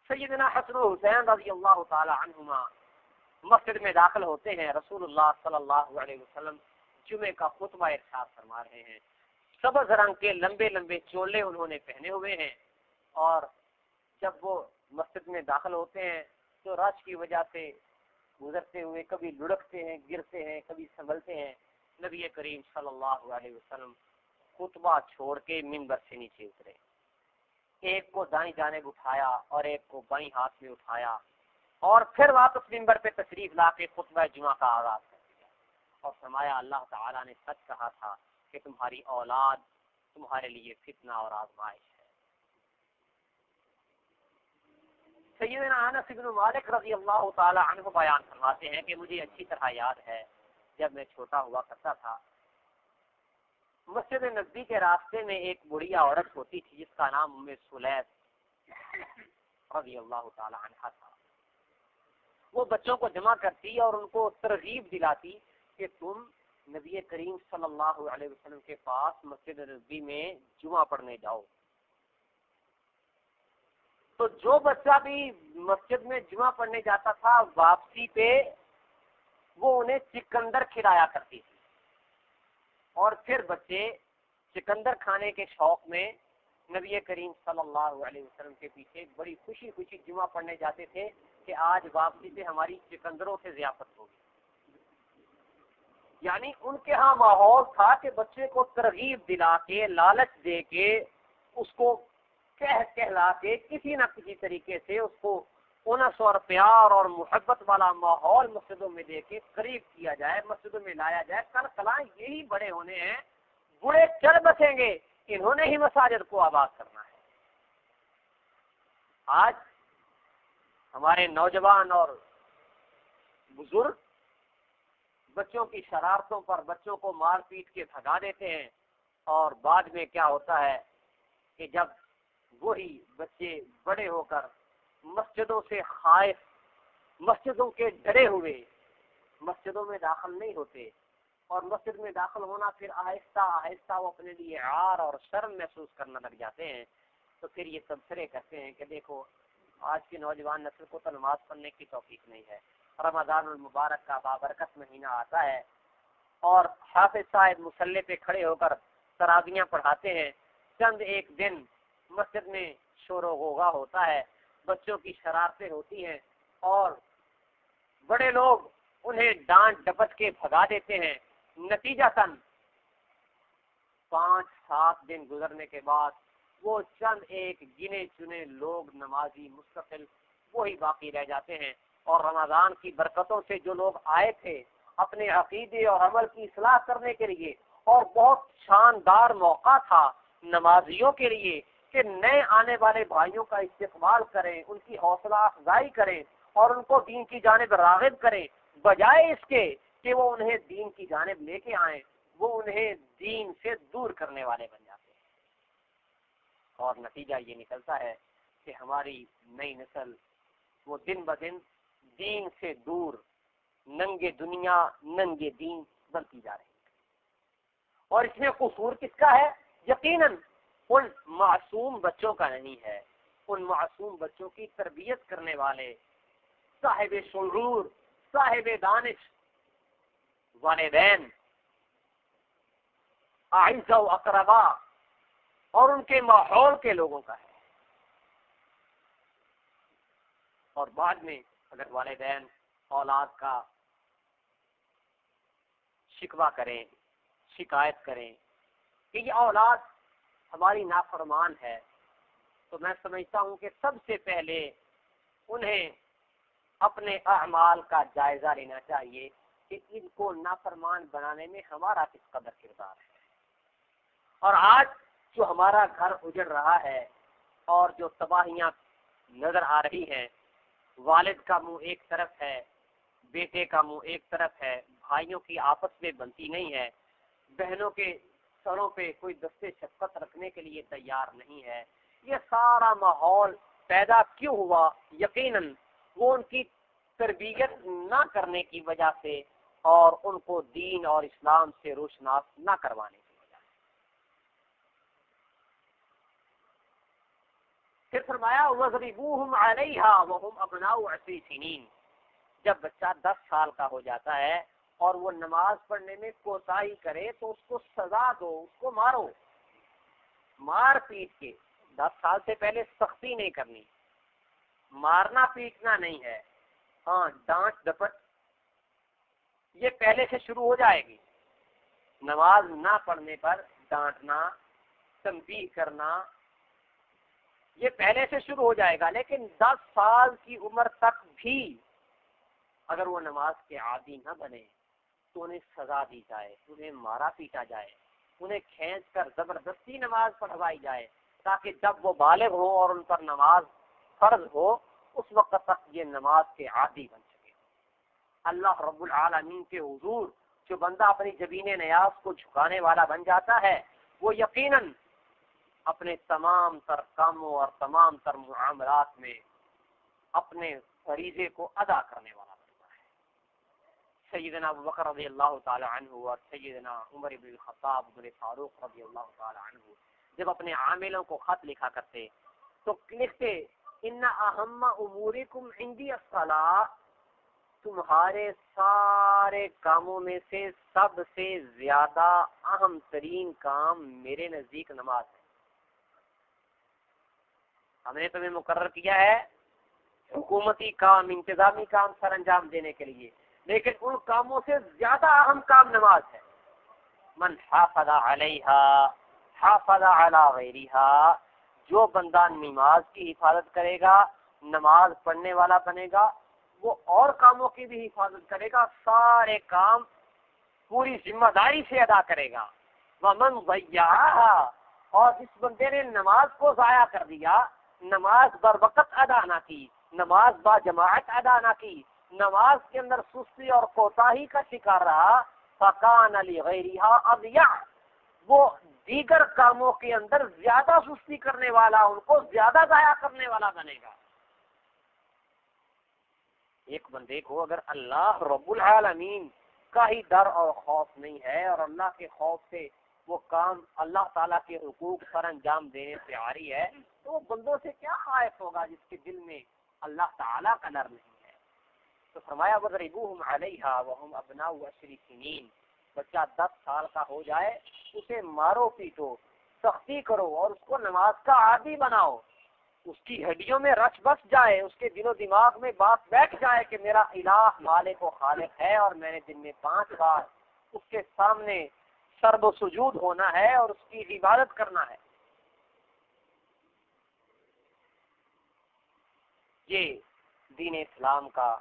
سیدنا حسن حسین رضی اللہ تعالیٰ عنہما مسجد میں داخل ہوتے ہیں۔ رسول اللہ صلی اللہ علیہ وسلم جمعے کا خطبہ ارشاد فرما رہے ہیں۔ سبز رنگ کے لمبے لمبے چولے انہوں نے پہنے ہوئے ہیں اور جب وہ مسجد میں داخل ہوتے ہیں تو رش کی وجہ سے گزرتے ہوئے کبھی لڑکتے ہیں، گرتے ہیں، کبھی سنبھلتے ہیں۔ نبی کریم صلی اللہ علیہ وسلم خطبہ چھوڑ کے ممبر سے نیچے اترے۔ ایک کو دائیں جانب اٹھایا اور ایک کو بائیں ہاتھ میں اٹھایا اور پھر واپس ممبر پہ تشریف لا کے خطبہ جمعہ کا آغاز کر دیا۔ اور فرمایا، اللہ تعالیٰ نے سچ کہا تھا کہ تمہاری اولاد تمہارے لیے فتنہ اور آزمائش ہے۔ سیدنا انس بن مالک رضی اللہ تعالی عنہ بیان فرماتے ہیں کہ مجھے اچھی طرح یاد ہے جب میں چھوٹا ہوا کرتا تھا۔ مسجد نزدی کے راستے میں ایک بڑھیا عورت ہوتی تھی جس کا نام ام سلیس رضی اللہ تعالی عنہ تھا۔ وہ بچوں کو جمع کرتی اور ان کو ترغیب دلاتی کہ تم نبی کریم صلی اللہ علیہ وسلم کے پاس مسجد نبی میں جمعہ پڑھنے جاؤ۔ تو جو بچہ بھی مسجد میں جمعہ پڑھنے جاتا تھا، واپسی پہ وہ انہیں چکندر کھلایا کرتی تھی۔ اور پھر بچے چکندر کھانے کے شوق میں نبی کریم صلی اللہ علیہ وسلم کے پیچھے بڑی خوشی خوشی جمعہ پڑھنے جاتے تھے کہ آج واپسی سے ہماری چکندروں سے ضیافت ہوگی۔ یعنی ان کے ہاں ماحول تھا کہ بچے کو ترغیب دلا کے، لالچ دے کے اس کو کہہ کہلا کے کسی نہ کسی طریقے سے اس کو انس اور پیار اور محبت والا ماحول مسجدوں میں دے کے قریب کیا جائے، مسجدوں میں لایا جائے۔ کل کلا یہی بڑے ہونے ہیں، بڑے چل بسیں گے، انہوں نے ہی مساجد کو آباد کرنا ہے۔ آج ہمارے نوجوان اور بزرگ بچوں کی شرارتوں پر بچوں کو مار پیٹ کے بھگا دیتے ہیں اور بعد میں کیا ہوتا ہے کہ جب وہی بچے بڑے ہو کر مسجدوں سے خائف، مسجدوں کے ڈرے ہوئے۔ مسجدوں میں داخل نہیں ہوتے۔ اور مسجد میں داخل ہونا پھر آہستہ آہستہ وہ اپنے لیے آر اور شرم محسوس کرنا لگ جاتے ہیں۔ تو پھر یہ تبصرے کرتے ہیں کہ دیکھو، آج کی نوجوان نسل کو تو نماز پڑھنے کی توفیق نہیں ہے۔ رمضان المبارک کا بابرکت مہینہ آتا ہے۔ اور حافظ صاحب مسلح پہ کھڑے ہو کر تراغیاں پڑھاتے ہیں۔ چند ایک دن مسجد میں شور و غوغا ہوتا ہے، بچوں کی شرارتیں ہوتی ہیں اور بڑے لوگ انہیں ڈانٹ ڈپٹ کے بھگا دیتے ہیں۔ نتیجہ تن، پانچ سات دن گزرنے کے بعد وہ چند ایک گنے چنے لوگ نمازی مستقل وہی باقی رہ جاتے ہیں۔ اور رمضان کی برکتوں سے جو لوگ آئے تھے اپنے عقیدے اور عمل کی اصلاح کرنے کے لیے، اور بہت شاندار موقع تھا نمازیوں کے لیے کہ نئے آنے والے بھائیوں کا استقبال کریں، ان کی حوصلہ افزائی کریں اور ان کو دین کی جانب راغب کریں، بجائے اس کے کہ وہ انہیں دین کی جانب لے کے آئیں، وہ انہیں دین سے دور کرنے والے بن جاتے ہیں۔ اور نتیجہ یہ نکلتا ہے کہ ہماری نئی نسل، وہ دن بدن دین سے دور ننگے دنیا ننگے دین بنتی جا رہی ہے۔ اور اس میں قصور کس کا ہے؟ یقیناً ان معصوم بچوں کا نہیں ہے، ان معصوم بچوں کی تربیت کرنے والے، صاحب شعور صاحب دانش، والدین آئزہ و اقربا، اور ان کے ماحول کے لوگوں کا ہے۔ اور بعد میں اگر والدین اولاد کا شکوا کریں، شکایت کریں کہ یہ اولاد ہماری نافرمان ہے۔ تو میں سمجھتا ہوں کہ سب سے پہلے انہیں اپنے اعمال کا جائزہ لینا چاہیے کہ ان کو نافرمان بنانے میں ہمارا کس قدر کردار ہے۔ اور آج جو ہمارا گھر اجڑ رہا ہے اور جو تباہیاں نظر آ رہی ہیں، والد کا منہ ایک طرف ہے، بیٹے کا منہ ایک طرف ہے، بھائیوں کی آپس میں بنتی نہیں ہے، بہنوں کے سروں پہ کوئی دستے شفقت رکھنے کے لیے تیار نہیں ہے۔ یہ سارا ماحول پیدا کیوں ہوا؟ یقیناً وہ ان کی تربیت نہ کرنے کی وجہ سے اور ان کو دین اور اسلام سے روشناس نہ کروانے کی وجہ سے۔ پھر فرمایا وَضْرِبُوهُمْ عَلَيْهَا وَهُمْ أَبْنَاءُ عَشْرِ سِنِينَ۔ جب بچہ دس سال کا ہو جاتا ہے اور وہ نماز پڑھنے میں کوتاہی کرے تو اس کو سزا دو، اس کو مارو۔ مار پیٹ کے۔ دس سال سے پہلے سختی نہیں کرنی۔ مارنا پیٹنا نہیں ہے۔ ہاں ڈانٹ ڈپٹ یہ پہلے سے شروع ہو جائے گی۔ نماز نہ پڑھنے پر ڈانٹنا، تنبیہ کرنا، یہ پہلے سے شروع ہو جائے گا، لیکن دس سال کی عمر تک بھی اگر وہ نماز کے عادی نہ بنے۔ تو انہیں سزا دی جائے، انہیں مارا پیٹا جائے، انہیں کھینچ کر زبردستی نماز پڑھوائی جائے تاکہ جب وہ بالغ ہو اور ان پر نماز فرض ہو، اس وقت تک یہ نماز کے عادی بن سکے۔ اللہ رب العالمین کے حضور جو بندہ اپنی جبین نیاز کو جھکانے والا بن جاتا ہے، وہ یقیناً اپنے تمام تر کاموں اور تمام تر معاملات میں اپنے فریضے کو ادا کرنے والا سیدنا ابو بکر رضی اللہ تعالی عنہ اور سیدنا عمر بن الخطاب عمر فاروق رضی اللہ تعالی عنہ جب اپنے عاملوں کو خط لکھا کرتے، تو لکھتے ان اہم امورکم عندی الصلاۃ تمہارے سارے کاموں میں سے سب سے زیادہ اہم ترین کام میرے نزدیک نماز ہے۔ ہم نے تمہیں مقرر کیا ہے حکومتی کام، انتظامی کام سر انجام دینے کے لیے۔ لیکن ان کاموں سے زیادہ اہم کام نماز ہے۔ من حافظ علیہ حافظ علی غیرہا، جو بندہ نماز کی حفاظت کرے گا، نماز پڑھنے والا بنے گا، وہ اور کاموں کی بھی حفاظت کرے گا، سارے کام پوری ذمہ داری سے ادا کرے گا۔ ومن ضیعہا اور جس بندے نے نماز کو ضائع کر دیا، نماز بر وقت ادا نہ کی، نماز با جماعت ادا نہ کی نماز کے اندر سستی اور کوتاہی کا شکار رہا، فقان علی غیرہ اب وہ دیگر کاموں کے اندر زیادہ سستی کرنے والا، ان کو زیادہ ضائع کرنے والا بنے گا۔ ایک بندے کو اگر اللہ رب العالمین کا ہی ڈر اور خوف نہیں ہے، اور اللہ کے خوف سے وہ کام اللہ تعالیٰ کے حقوق پر انجام دینے سے آ رہی ہے، تو وہ بندوں سے کیا خواہش ہوگا جس کے دل میں اللہ تعالیٰ کا ڈر نہیں؟ تو فرمایا وضربوہم علیہا وہم ابناء عشر سنین بچہ دس سال کا ہو جائے، اسے مارو، پیٹو، سختی کرو اور اس کو نماز کا عادی بناؤ۔ اس کی ہڈیوں میں رچ بس جائے، اس کے دل و دماغ میں بات بیٹھ جائے کہ میرا الہ مالک و خالق ہے اور میں نے دن میں پانچ بار اس کے سامنے سرب و سجود ہونا ہے اور اس کی عبادت کرنا ہے۔ یہ دین اسلام کا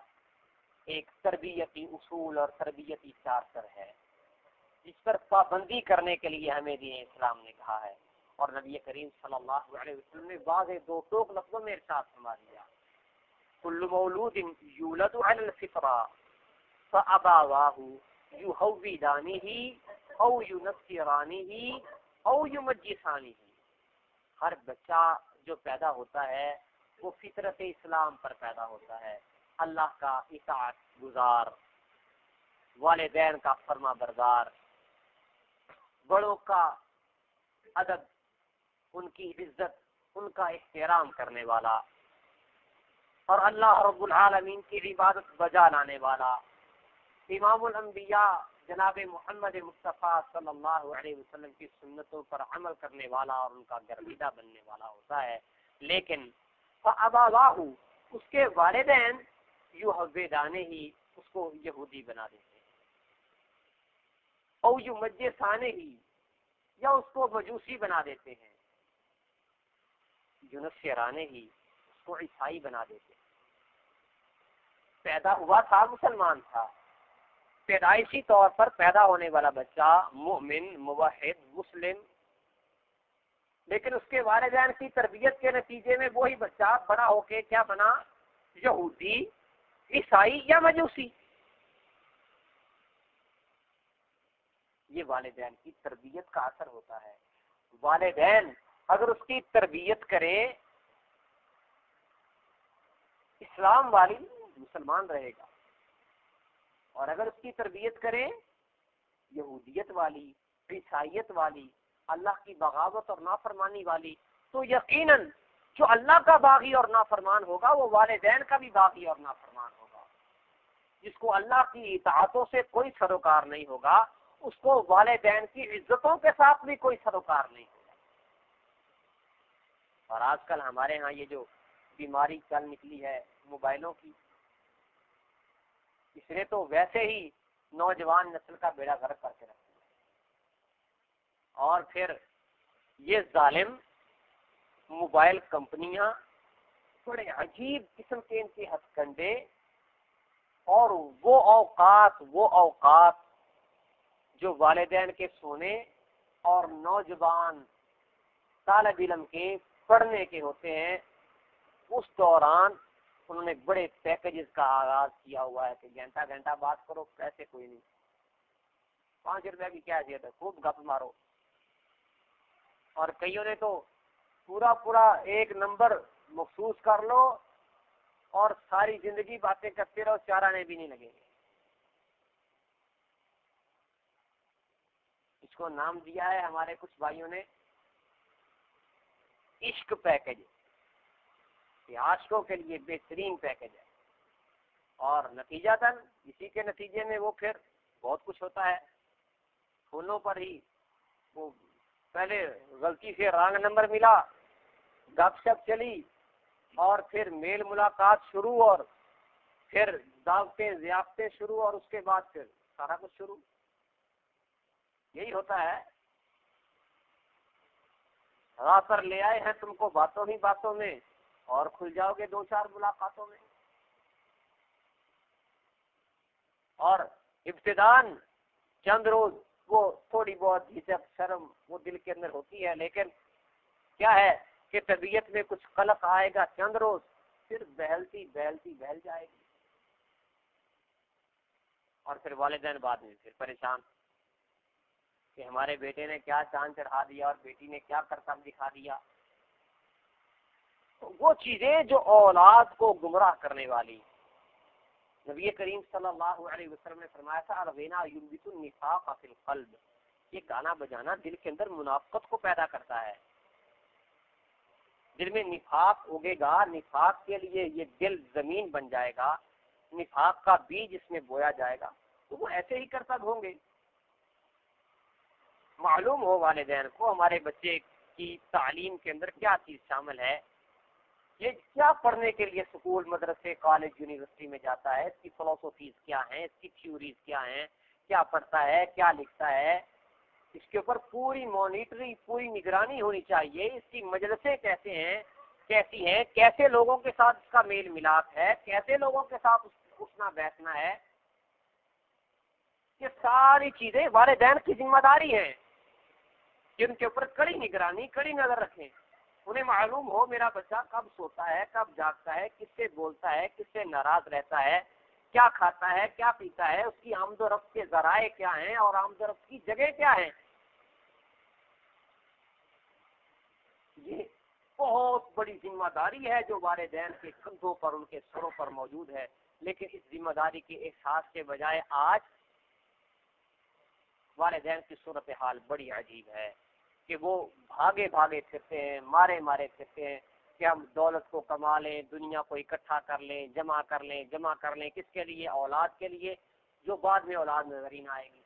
ایک تربیتی اصول اور تربیتی چارٹر ہے۔ جس پر پابندی کرنے کے لیے ہمیں دین اسلام نے کہا ہے۔ اور نبی کریم صلی اللہ علیہ وسلم نے واضح دو ٹوک لفظوں میں ارشاد فرما دیا۔ کل مولود یولد علی الفطرہ فاباواہ یحویدانہ او ینصرانہ او یمجسانہ ہر بچہ جو پیدا ہوتا ہے وہ فطرت اسلام پر پیدا ہوتا ہے۔ اللہ کا اطاعت گزار، والدین کا فرما بردار، بڑوں کا ادب، ان کی عزت، ان کا احترام کرنے والا، اور اللہ رب العالمین کی عبادت بجا لانے والا۔ امام الانبیاء جناب محمد مصطفیٰ صلی اللہ علیہ وسلم کی سنتوں پر عمل کرنے والا اور ان کا گرویدہ بننے والا ہوتا ہے، لیکن اس کے والدین یو حویدانے ہی اس کو یہودی بنا دیتے ہیں۔ او یو مجسانے ہی یا اس کو مجوسی بنا دیتے ہیں۔ یونسرانے ہی اس کو عیسائی بنا دیتے ہیں۔ پیدا ہوا تھا، مسلمان تھا۔ پیدائشی طور پر پیدا ہونے والا بچہ مومن موحد، مسلم۔ لیکن اس کے والدین کی تربیت کے نتیجے میں وہی بچہ بڑا ہو کے کیا بنا؟ یہودی۔ عیسائی یا مجوسی؟ یہ والدین کی تربیت کا اثر ہوتا ہے۔ والدین اگر اس کی تربیت کرے، اسلام والی مسلمان رہے گا۔ اور اگر اس کی تربیت کرے، یہودیت والی، عیسائیت والی، اللہ کی بغاوت اور نافرمانی والی، تو یقیناً جو اللہ کا باغی اور نافرمان ہوگا، وہ والدین کا بھی باغی اور نافرمان ہوگا جس کو اللہ کی اطاعتوں سے کوئی سروکار نہیں ہوگا، اس کو والدین کی عزتوں کے ساتھ بھی کوئی سروکار نہیں ہوگا۔ اور آج کل ہمارے ہاں یہ جو بیماری چل نکلی ہے موبائلوں کی، اس نے تو ویسے ہی نوجوان نسل کا بیڑا گرک کر کے رکھا اور پھر یہ ظالم موبائل کمپنیاں بڑے عجیب قسم کے ان کے ہتھ کنڈے اور وہ اوقات وہ اوقات جو والدین کے سونے اور نوجوان طالب علم کے پڑھنے کے ہوتے ہیں، اس دوران انہوں نے بڑے پیکجز کا آغاز کیا ہوا ہے کہ گھنٹہ گھنٹہ بات کرو، پیسے کوئی نہیں۔ پانچ روپے کی کیا ہے؟ خوب گپ مارو۔ اور کئیوں نے تو پورا پورا ایک نمبر مخصوص کر لو اور ساری زندگی باتیں کرتے رہو چار آنے بھی نہیں لگیں گے۔ اس کو نام دیا ہے ہمارے کچھ بھائیوں نے۔ عشق پیکج یہ عاشقوں کے لیے بہترین پیکج ہے۔ اور نتیجہ تن، اسی کے نتیجے میں وہ پھر بہت کچھ ہوتا ہے۔ فونوں پر ہی وہ پہلے غلطی سے رانگ نمبر ملا، گپ شپ چلی۔ اور پھر میل ملاقات شروع اور پھر دعوتیں، ضیافتیں شروع اور اس کے بعد پھر سارا کچھ شروع۔ یہی ہوتا ہے۔ آ کر لے آئے ہیں تم کو باتوں ہی باتوں میں اور کھل جاؤ گے دو چار ملاقاتوں میں۔ اور ابتدان چند روز، وہ تھوڑی بہت جھجک شرم وہ دل کے اندر ہوتی ہے، لیکن کیا ہے؟ کہ طبیعت میں کچھ قلق آئے گا چند روز، پھر بہلتی بہلتی، بہل جائے گی۔ اور پھر والدین بعد میں پھر پریشان کہ ہمارے بیٹے نے کیا چاند چڑھا دیا اور بیٹی نے کیا کرتا دکھا دیا۔ وہ چیزیں جو اولاد کو گمراہ کرنے والی۔ نبی کریم صلی اللہ علیہ وسلم نے فرمایا تھا الوینا النفاق فی القلب. یہ گانا بجانا دل کے اندر منافقت کو پیدا کرتا ہے۔ دل میں نفاق اگے گا، نفاق کے لیے یہ دل زمین بن جائے گا، نفاق کا بیج اس میں بویا جائے گا۔ تو وہ ایسے ہی کرتا ہوں گے۔ معلوم ہو والدین کو ہمارے بچے کی تعلیم کے اندر کیا چیز شامل ہے؟ یہ کیا پڑھنے کے لیے اسکول مدرسے، کالج، یونیورسٹی میں جاتا ہے؟ اس کی فلوسفیز کیا ہیں؟ اس کی تھیوریز کیا ہیں؟ کیا پڑھتا ہے؟ کیا لکھتا ہے؟ اس کے اوپر پوری مانیٹری پوری نگرانی ہونی چاہیے۔ اس کی مجلسیں کیسے ہیں، کیسی ہیں، کیسے لوگوں کے ساتھ اس کا میل ملاپ ہے، کیسے لوگوں کے ساتھ اٹھنا بیٹھنا ہے۔ یہ ساری چیزیں والدین کی ذمہ داری ہے جن کے اوپر کڑی نگرانی، کڑی نظر رکھیں۔ انہیں معلوم ہو میرا بچہ کب سوتا ہے، کب جاگتا ہے، کس سے بولتا ہے، کس سے ناراض رہتا ہے۔ کیا کھاتا ہے، کیا پیتا ہے، اس کی آمد و رفت کے ذرائع کیا ہیں اور آمد و رفت کی جگہ کیا ہے یہ بہت بڑی ذمہ داری ہے جو والدین کے کندھوں پر، ان کے سروں پر موجود ہے۔ لیکن اس ذمہ داری کے احساس کے بجائے آج والدین کی صورت حال بڑی عجیب ہے کہ وہ بھاگے بھاگے پھرتے ہیں، مارے مارے پھرتے ہیں۔ کہ ہم دولت کو کما لیں، دنیا کو اکٹھا کر لیں، جمع کر لیں، جمع کر لیں، کس کے لیے؟ اولاد کے لیے، جو بعد میں اولاد نظر ہی نہ آئے گی۔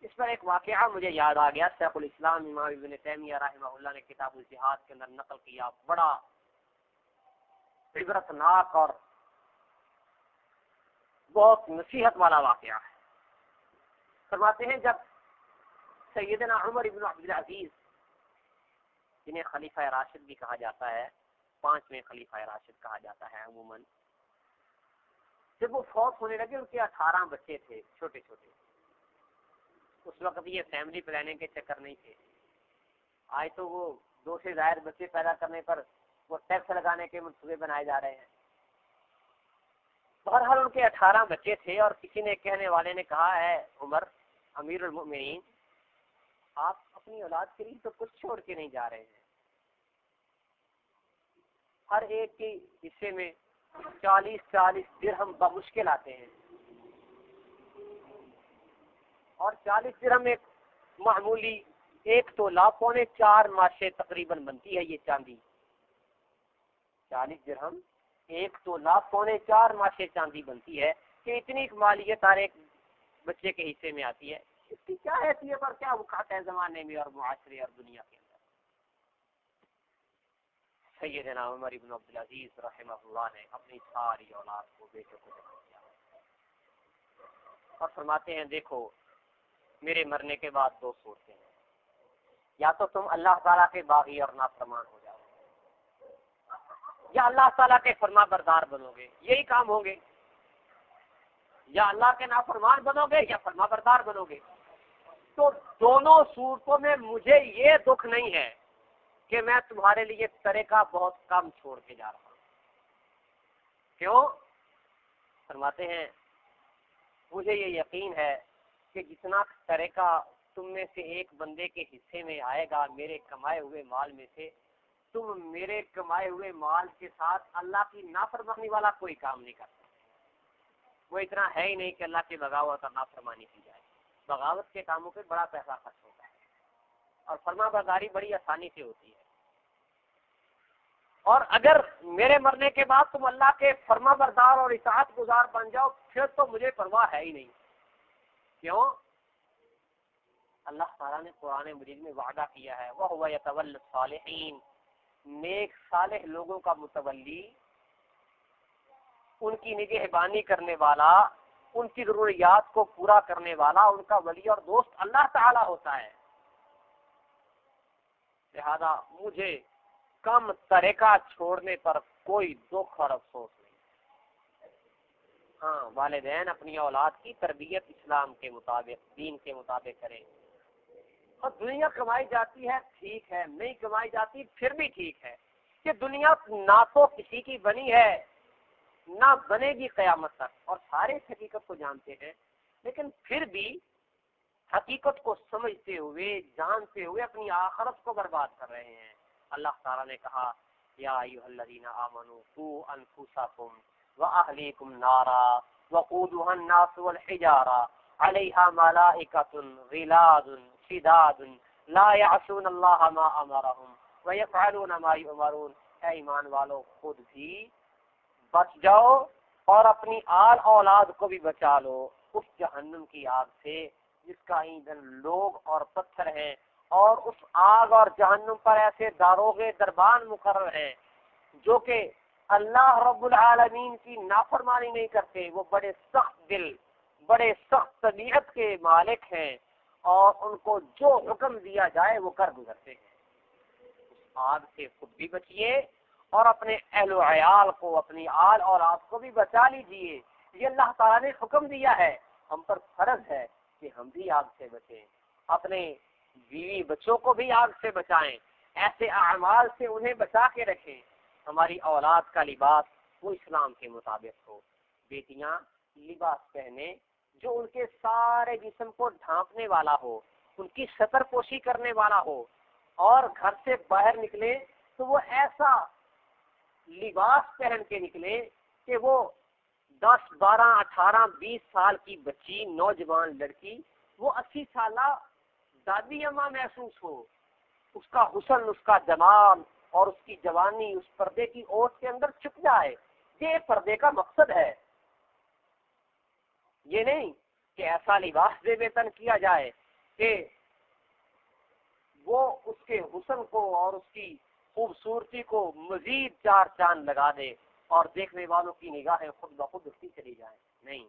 اس پر ایک واقعہ مجھے یاد آ گیا، شیخ الاسلام امام ابن تیمیہ رحمہ اللہ نے کتاب الجہاد کے اندر نقل کیا۔ بڑا عبرت ناک اور بہت نصیحت والا واقعہ ہے۔ فرماتے ہیں، جب سیدنا عمر ابن عبدالعزیز جنہیں خلیفہ راشد بھی کہا جاتا ہے، پانچویں خلیفہ راشد کہا جاتا ہے عموماً۔ جب وہ فوت ہونے لگے، ان کے اٹھارہ بچے تھے، چھوٹے چھوٹے۔ اس وقت یہ فیملی پلاننگ کے چکر نہیں تھے۔ آج تو وہ دو سے زائد بچے پیدا کرنے پر وہ ٹیکس لگانے کے منصوبے بنائے جا رہے ہیں۔ بہرحال ان کے اٹھارہ بچے تھے اور کسی نے کہنے والے نے کہا ہے عمر، امیر المؤمنین، آپ اپنی اولاد کے لیے تو کچھ چھوڑ کے نہیں جا رہے ہیں۔ ہر ایک کے حصے میں چالیس چالیس درہم بمشکل آتے ہیں۔ اور چالیس درہم ایک معمولی ایک تو لا پونے چار ماشے تقریباً بنتی ہے یہ چاندی۔ چالیس درہم ایک تو لاکھ پونے چار ماشے چاندی بنتی ہے کہ اتنی مالیت ہر ایک بچے کے حصے میں آتی ہے۔ اس کی کیا حیثیت اور کیا وقت ہے زمانے میں اور معاشرے اور دنیا کے؟ سیدنا عمر ابن عبدالعزیز رحمہ اللہ نے اپنی ساری اولاد کو بیٹے کو جمع کیا۔ اور فرماتے ہیں، دیکھو، میرے مرنے کے بعد دو صورتیں ہیں۔ یا تو تم اللہ تعالیٰ کے باغی اور نافرمان ہو جاؤ یا اللہ تعالیٰ کے فرما بردار بنو گے، یہی کام ہوں گے۔ یا اللہ کے نافرمان بنو گے یا فرما بردار بنو گے۔ تو دونوں صورتوں میں مجھے یہ دکھ نہیں ہے کہ میں تمہارے لیے طریقہ بہت کم چھوڑ کے جا رہا ہوں۔ کیوں؟ فرماتے ہیں، مجھے یہ یقین ہے کہ جتنا طریقہ تم میں سے ایک بندے کے حصے میں آئے گا میرے کمائے ہوئے مال میں سے، تم میرے کمائے ہوئے مال کے ساتھ اللہ کی نافرمانی والا کوئی کام نہیں کرتا وہ اتنا ہے ہی نہیں کہ اللہ کی بغاوت اور نافرمانی کی جائے۔ بغاوت کے کاموں پہ بڑا پیسہ خرچ ہوتا اور فرما برداری بڑی آسانی سے ہوتی ہے۔ اور اگر میرے مرنے کے بعد تم اللہ کے فرما بردار اور اطاعت گزار بن جاؤ، پھر تو مجھے پرواہ ہے ہی نہیں۔ کیوں؟ اللہ تعالیٰ نے قرآن مجید میں وعدہ کیا ہے۔ وہ ہوا صالحین نیک صالح لوگوں کا متولی۔ ان کی نگہبانی کرنے والا، ان کی ضروریات کو پورا کرنے والا، ان کا ولی اور دوست اللہ تعالی ہوتا ہے۔ لہذا مجھے کم طریقہ چھوڑنے پر کوئی دکھ اور افسوس نہیں۔ ہاں والدین اپنی اولاد کی تربیت اسلام کے مطابق، دین کے مطابق کریں۔ اور دنیا کمائی جاتی ہے، ٹھیک ہے، نہیں کمائی جاتی، پھر بھی ٹھیک ہے۔ کہ دنیا نہ تو کسی کی بنی ہے، نہ بنے گی قیامت تک۔ اور سارے حقیقت کو جانتے ہیں، لیکن پھر بھی حقیقت کو سمجھتے ہوئے، جانتے ہوئے اپنی آخرت کو برباد کر رہے ہیں۔ اللہ تعالیٰ نے کہا، یا ایوہ الذین آمنوا تو انفسکم واہلیکم نارا وقودها الناس والحجارہ علیہا ملائکۃ غلاد شداد لا يعصون اللہ ما امرهم ويفعلون ما يؤمرون اے ایمان والو، خود بھی بچ جاؤ اور اپنی آل اولاد کو بھی بچا لو۔ اس جہنم کی آگ سے جس کا ایندھن لوگ اور پتھر ہیں اور اس آگ اور جہنم پر ایسے داروغ دربان مقرر ہیں جو کہ اللہ رب العالمین کی نافرمانی نہیں کرتے، وہ بڑے سخت دل، بڑے سخت طبیعت کے مالک ہیں اور ان کو جو حکم دیا جائے وہ کر گزرتے ہیں۔ آگ سے خود بھی بچیے اور اپنے اہل و عیال کو، اپنی آل اور آپ کو بھی بچا لیجیے یہ اللہ تعالیٰ نے حکم دیا ہے، ہم پر فرض ہے کہ ہم بھی آگ سے بچیں، اپنے بیوی بچوں کو بھی آگ سے بچائیں، ایسے اعمال سے انہیں بچا کے رکھیں۔ ہماری اولاد کا لباس وہ اسلام کے مطابق ہو۔ بیٹیاں لباس پہنے جو ان کے سارے جسم کو ڈھانپنے والا ہو، ان کی سطر پوشی کرنے والا ہو۔ اور گھر سے باہر نکلے تو وہ ایسا لباس پہن کے نکلے کہ وہ دس، بارہ، اٹھارہ، بیس سال کی بچی، نوجوان لڑکی، وہ اسی سالہ دادی اما محسوس ہو۔ اس کا حسن، اس کا جمال اور اس کی جوانی اس پردے کی اوٹ کے اندر چھپ جائے۔ یہ پردے کا مقصد ہے۔ یہ نہیں کہ ایسا لباس دے ویتن کیا جائے کہ وہ اس کے حسن کو اور اس کی خوبصورتی کو مزید چار چاند لگا دے۔ اور دیکھنے والوں کی نگاہیں خود بخود اٹھتی چلی جائیں۔ نہیں،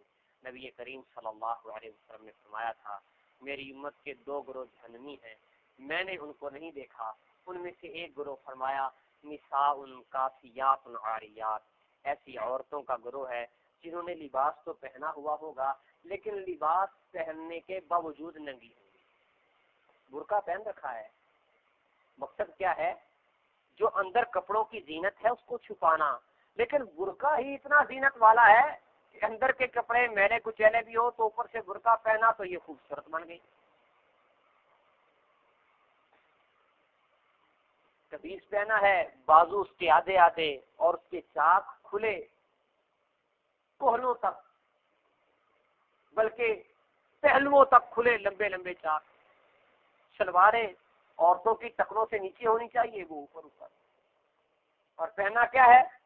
نبی کریم صلی اللہ علیہ وسلم نے فرمایا تھا، میری امت کے دو گروہ جہنمی ہیں، میں نے ان کو نہیں دیکھا۔ ان میں سے ایک گروہ فرمایا نساء ان کافیات عاریات۔ ایسی عورتوں کا گروہ ہے جنہوں نے لباس تو پہنا ہوا ہوگا، لیکن لباس پہننے کے باوجود ننگی ہوگی برقع پہن رکھا ہے۔ مقصد کیا ہے؟ جو اندر کپڑوں کی زینت ہے، اس کو چھپانا۔ لیکن برقع ہی اتنا زینت والا ہے کہ اندر کے کپڑے میلے کچیلے بھی ہو تو اوپر سے برقع پہنا تو یہ خوبصورت بن گئی۔ کبیز پہنا ہے، بازو اس کے آدھے آدھے اور اس کے چاک کھلے کوہلوں تک، بلکہ پہلوؤں تک کھلے لمبے لمبے چاک۔ شلواریں عورتوں کی ٹکڑوں سے نیچے ہونی چاہیے وہ اوپر اوپر۔ اور پہنا کیا ہے؟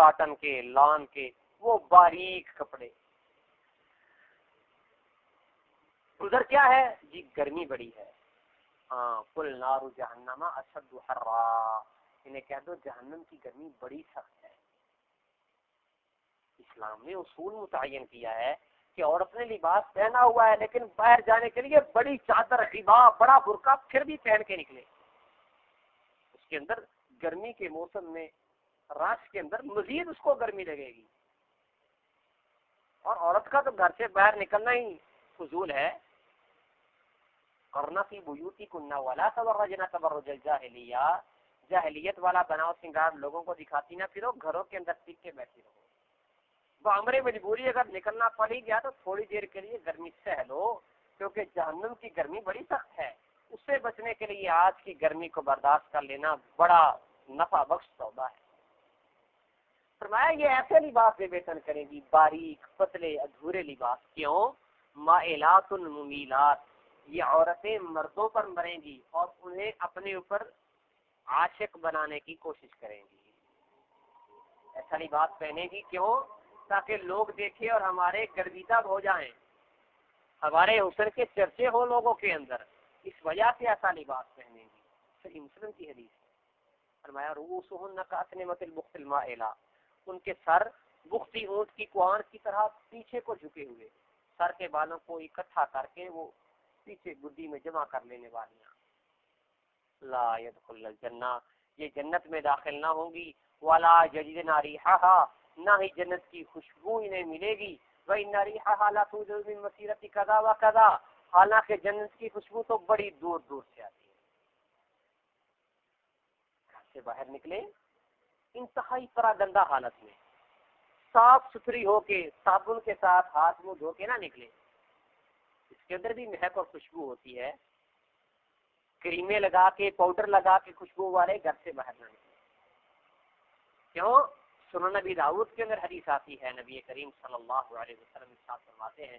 کاٹن کے لان کے، وہ باریک کپڑے۔ ادھر کیا ہے؟ جی گرمی بڑی ہے۔ ہاں کل نارو جہنما اشد حرا۔ انہیں کہہ دو، جہنم کی گرمی بڑی سخت ہے۔ اسلام نے اصول متعین کیا ہے کہ عورت نے لباس پہنا ہوا ہے، لیکن باہر جانے کے لیے بڑی چادر عبا بڑا برقع پھر بھی پہن کے نکلے۔ اس کے اندر گرمی کے موسم میں راش کے اندر مزید اس کو گرمی لگے گی۔ اور عورت کا تو گھر سے باہر نکلنا ہی فضول ہے۔ کرنا کی بوتی کنہ والا تبرجنا تبرج الجاہلیہ۔ جاہلیت والا بناؤ سنگار لوگوں کو دکھاتی نہ پھرو، گھروں کے اندر ٹک کے بیٹھی رہو۔ بامر مجبوری اگر نکلنا پڑ ہی گیا تو تھوڑی دیر کے لیے گرمی سہ لو کیونکہ جہنم کی گرمی بڑی سخت ہے۔ اس سے بچنے کے لیے آج کی گرمی کو برداشت کر لینا بڑا نفع بخش سودا ہے۔ فرمایا یہ ایسے لباس بے ویتن کریں گی باریک، پتلے، ادھورے لباس۔ کیوں؟ مائلات الممیلات یہ عورتیں مردوں پر مریں گی اور انہیں اپنے اوپر عاشق بنانے کی کوشش کریں گی۔ ایسا لباس پہنے گی کیوں؟ تاکہ لوگ دیکھیں اور ہمارے گرویدہ ہو جائیں ہمارے حسن کے چرچے ہو لوگوں کے اندر۔ اس وجہ سے ایسا لباس پہنے گی۔ صحیح مسلم کی حدیث فرمایا روس کا مت ان کے سر بختی اونٹ کی کوان کی طرح پیچھے کو جھکے ہوئے۔ سر کے بالوں کو اکٹھا کر کے وہ پیچھے گدی میں جمع کر لینے والی لا يدخل الجنہ، یہ جنت میں داخل نہ ہوں گی والا ججد ناری نہ ہی جنت کی خوشبو انہیں ملے گی۔ وہی ناری حالات مسیرت کدا و کدا حالانکہ جنت کی خوشبو تو بڑی دور دور سے آتی ہے۔ گھر سے باہر نکلے انتہائی طرح حالت میں۔ صاف ستھری ہو کے، صابن کے ساتھ ہاتھ منہ دھو کے نہ نکلے۔ اس کے اندر بھی مہک اور خوشبو ہوتی ہے۔ کریمیں لگا کے، پاؤڈر لگا کے خوشبو والے گھر سے باہر نہ نکلے۔ کیوں؟ سنو نبی داود کے اندر حدیث آتی ہے، نبی کریم صلی اللہ علیہ وسلم ساتھ فرماتے ہیں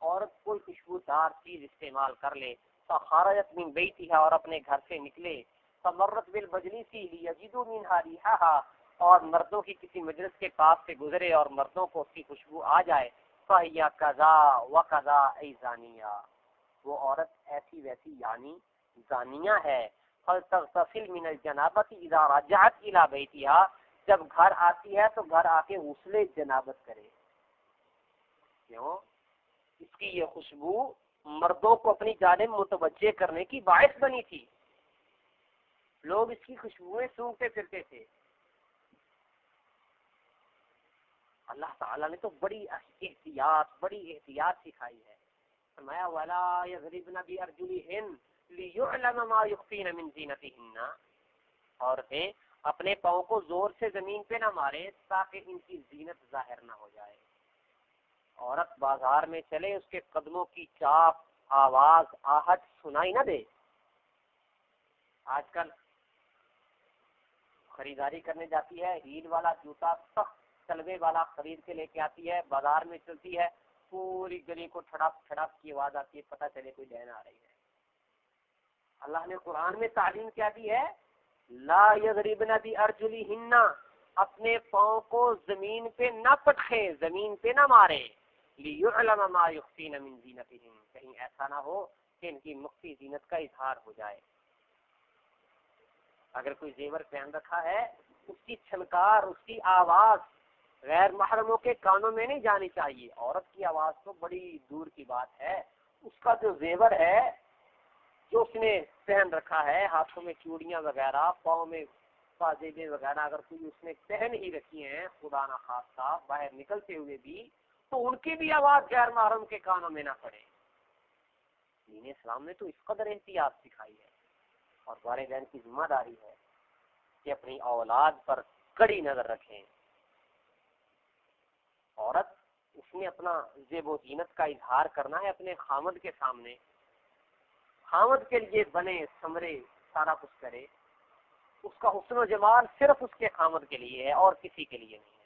عورت کوئی خوشبودار چیز استعمال کر لے تو خارجت من بیتی ہے اور اپنے گھر سے نکلے۔ فمرت بالمجلسی لیجدو منها ریحها اور مردوں کی کسی مجلس کے پاس سے گزرے اور مردوں کو اس کی خوشبو آ جائے فہیا قضا و قضا ای زانیہ وہ عورت ایسی ویسی یعنی زانیہ ہے۔ فلتغتسل من الجنابت اذا رجعت الى بیتها جب گھر آتی ہے تو گھر آ کے غسل جنابت کرے۔ کیوں؟ اس کی یہ خوشبو مردوں کو اپنی جانب متوجہ کرنے کی باعث بنی تھی۔ لوگ اس کی خوشبوئیں سونگتے پھرتے تھے۔ اللہ تعالیٰ نے تو بڑی احتیاط بڑی احتیاط سکھائی ہے۔ فرمایا والا یضربن بارجلہن لیعلم ما یخفین من زینتہن عورتیں اپنے پاؤں کو زور سے زمین پہ نہ مارے تاکہ ان کی زینت ظاہر نہ ہو جائے۔ عورت بازار میں چلے، اس کے قدموں کی چاپ، آواز، آہٹ سنائی نہ دے۔ آج کل خریداری کرنے جاتی ہے، ہیل والا جوتا سخت تلوے والا خرید کے لے کے آتی ہے، بازار میں چلتی ہے، پوری گلی کو چھڑپ چھڑپ کی آواز آتی ہے، پتہ چلے کوئی لین آ رہی ہے۔ اللہ نے قرآن میں تعلیم کیا دی ہے، لا یغربن بھی ارجلی ہننا اپنے پاؤں کو زمین پہ نہ پٹکے زمین پہ نہ مارے۔ لیعلم ما یخفین من زینتہم کہیں ایسا نہ ہو کہ ان کی مخفی زینت کا اظہار ہو جائے۔ اگر کوئی زیور پہن رکھا ہے اس کی چھلکار اس کی آواز غیر محرموں کے کانوں میں نہیں جانی چاہیے۔ عورت کی آواز تو بڑی دور کی بات ہے۔ اس کا جو زیور ہے، جو اس نے پہن رکھا ہے، ہاتھوں میں چوڑیاں وغیرہ، پاؤں میں پاجیبیں وغیرہ، اگر کوئی اس نے پہن ہی رکھی ہیں، خدا نہ خاص باہر نکلتے ہوئے بھی، تو ان کی بھی آواز غیر محرم کے کانوں میں نہ پڑے۔ دین اسلام نے تو اس قدر احتیاط سکھائی ہے۔ اور والدین کی ذمہ داری ہے کہ اپنی اولاد پر کڑی نظر رکھیں۔ عورت اس نے اپنا زیب و زینت کا اظہار کرنا ہے اپنے خامد کے سامنے۔ خامد کے لیے بنے سمرے سارا کچھ کرے۔ اس کا حسن و جمال صرف اس کے خامد کے لیے ہے اور کسی کے لیے نہیں ہے۔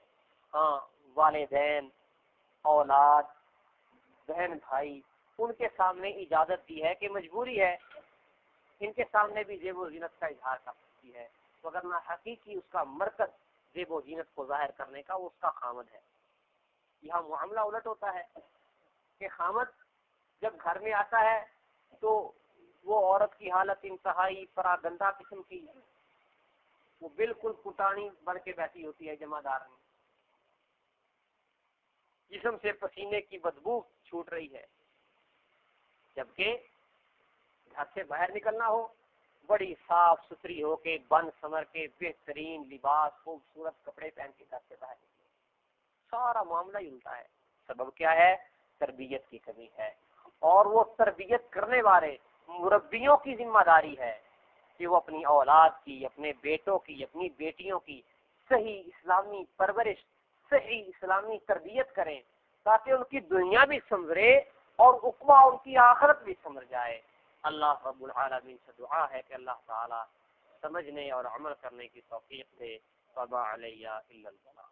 ہاں والدین، اولاد، بہن بھائی، ان کے سامنے اجازت دی ہے کہ مجبوری ہے ان کے سامنے بھی زیب و زینت کا اظہار کر سکتی ہے۔ مگر نہ حقیقی اس کا مرکز زیب و زینت کو ظاہر کرنے کا، وہ اس کا خامد ہے۔ یہاں معاملہ الٹ ہوتا ہے کہ خامد جب گھر میں آتا ہے تو وہ عورت کی حالت انتہائی پراگندہ قسم کی، وہ بالکل کٹانی بن کے بیٹھی ہوتی ہے جمع دار میں۔ جسم سے پسینے کی بدبو چھوٹ رہی ہے۔ جبکہ گھر سے باہر نکلنا ہو، بڑی صاف ستھری ہو کے بن سمر کے بہترین لباس، خوبصورت کپڑے پہن کے گھر سے باہر نکلے۔ سارا معاملہ ہی الٹا ہے۔ سبب کیا ہے؟ تربیت کی کمی ہے۔ اور وہ تربیت کرنے والے مربیوں کی ذمہ داری ہے کہ وہ اپنی اولاد کی، اپنے بیٹوں کی، اپنی بیٹیوں کی صحیح اسلامی پرورش، صحیح اسلامی تربیت کریں تاکہ ان کی دنیا بھی سنورے اور اقوا ان کی آخرت بھی سمجھ جائے۔ اللہ رب العالمین سے دعا ہے کہ اللہ تعالی سمجھنے اور عمل کرنے کی توفیق دے. فبا علیہ اللہ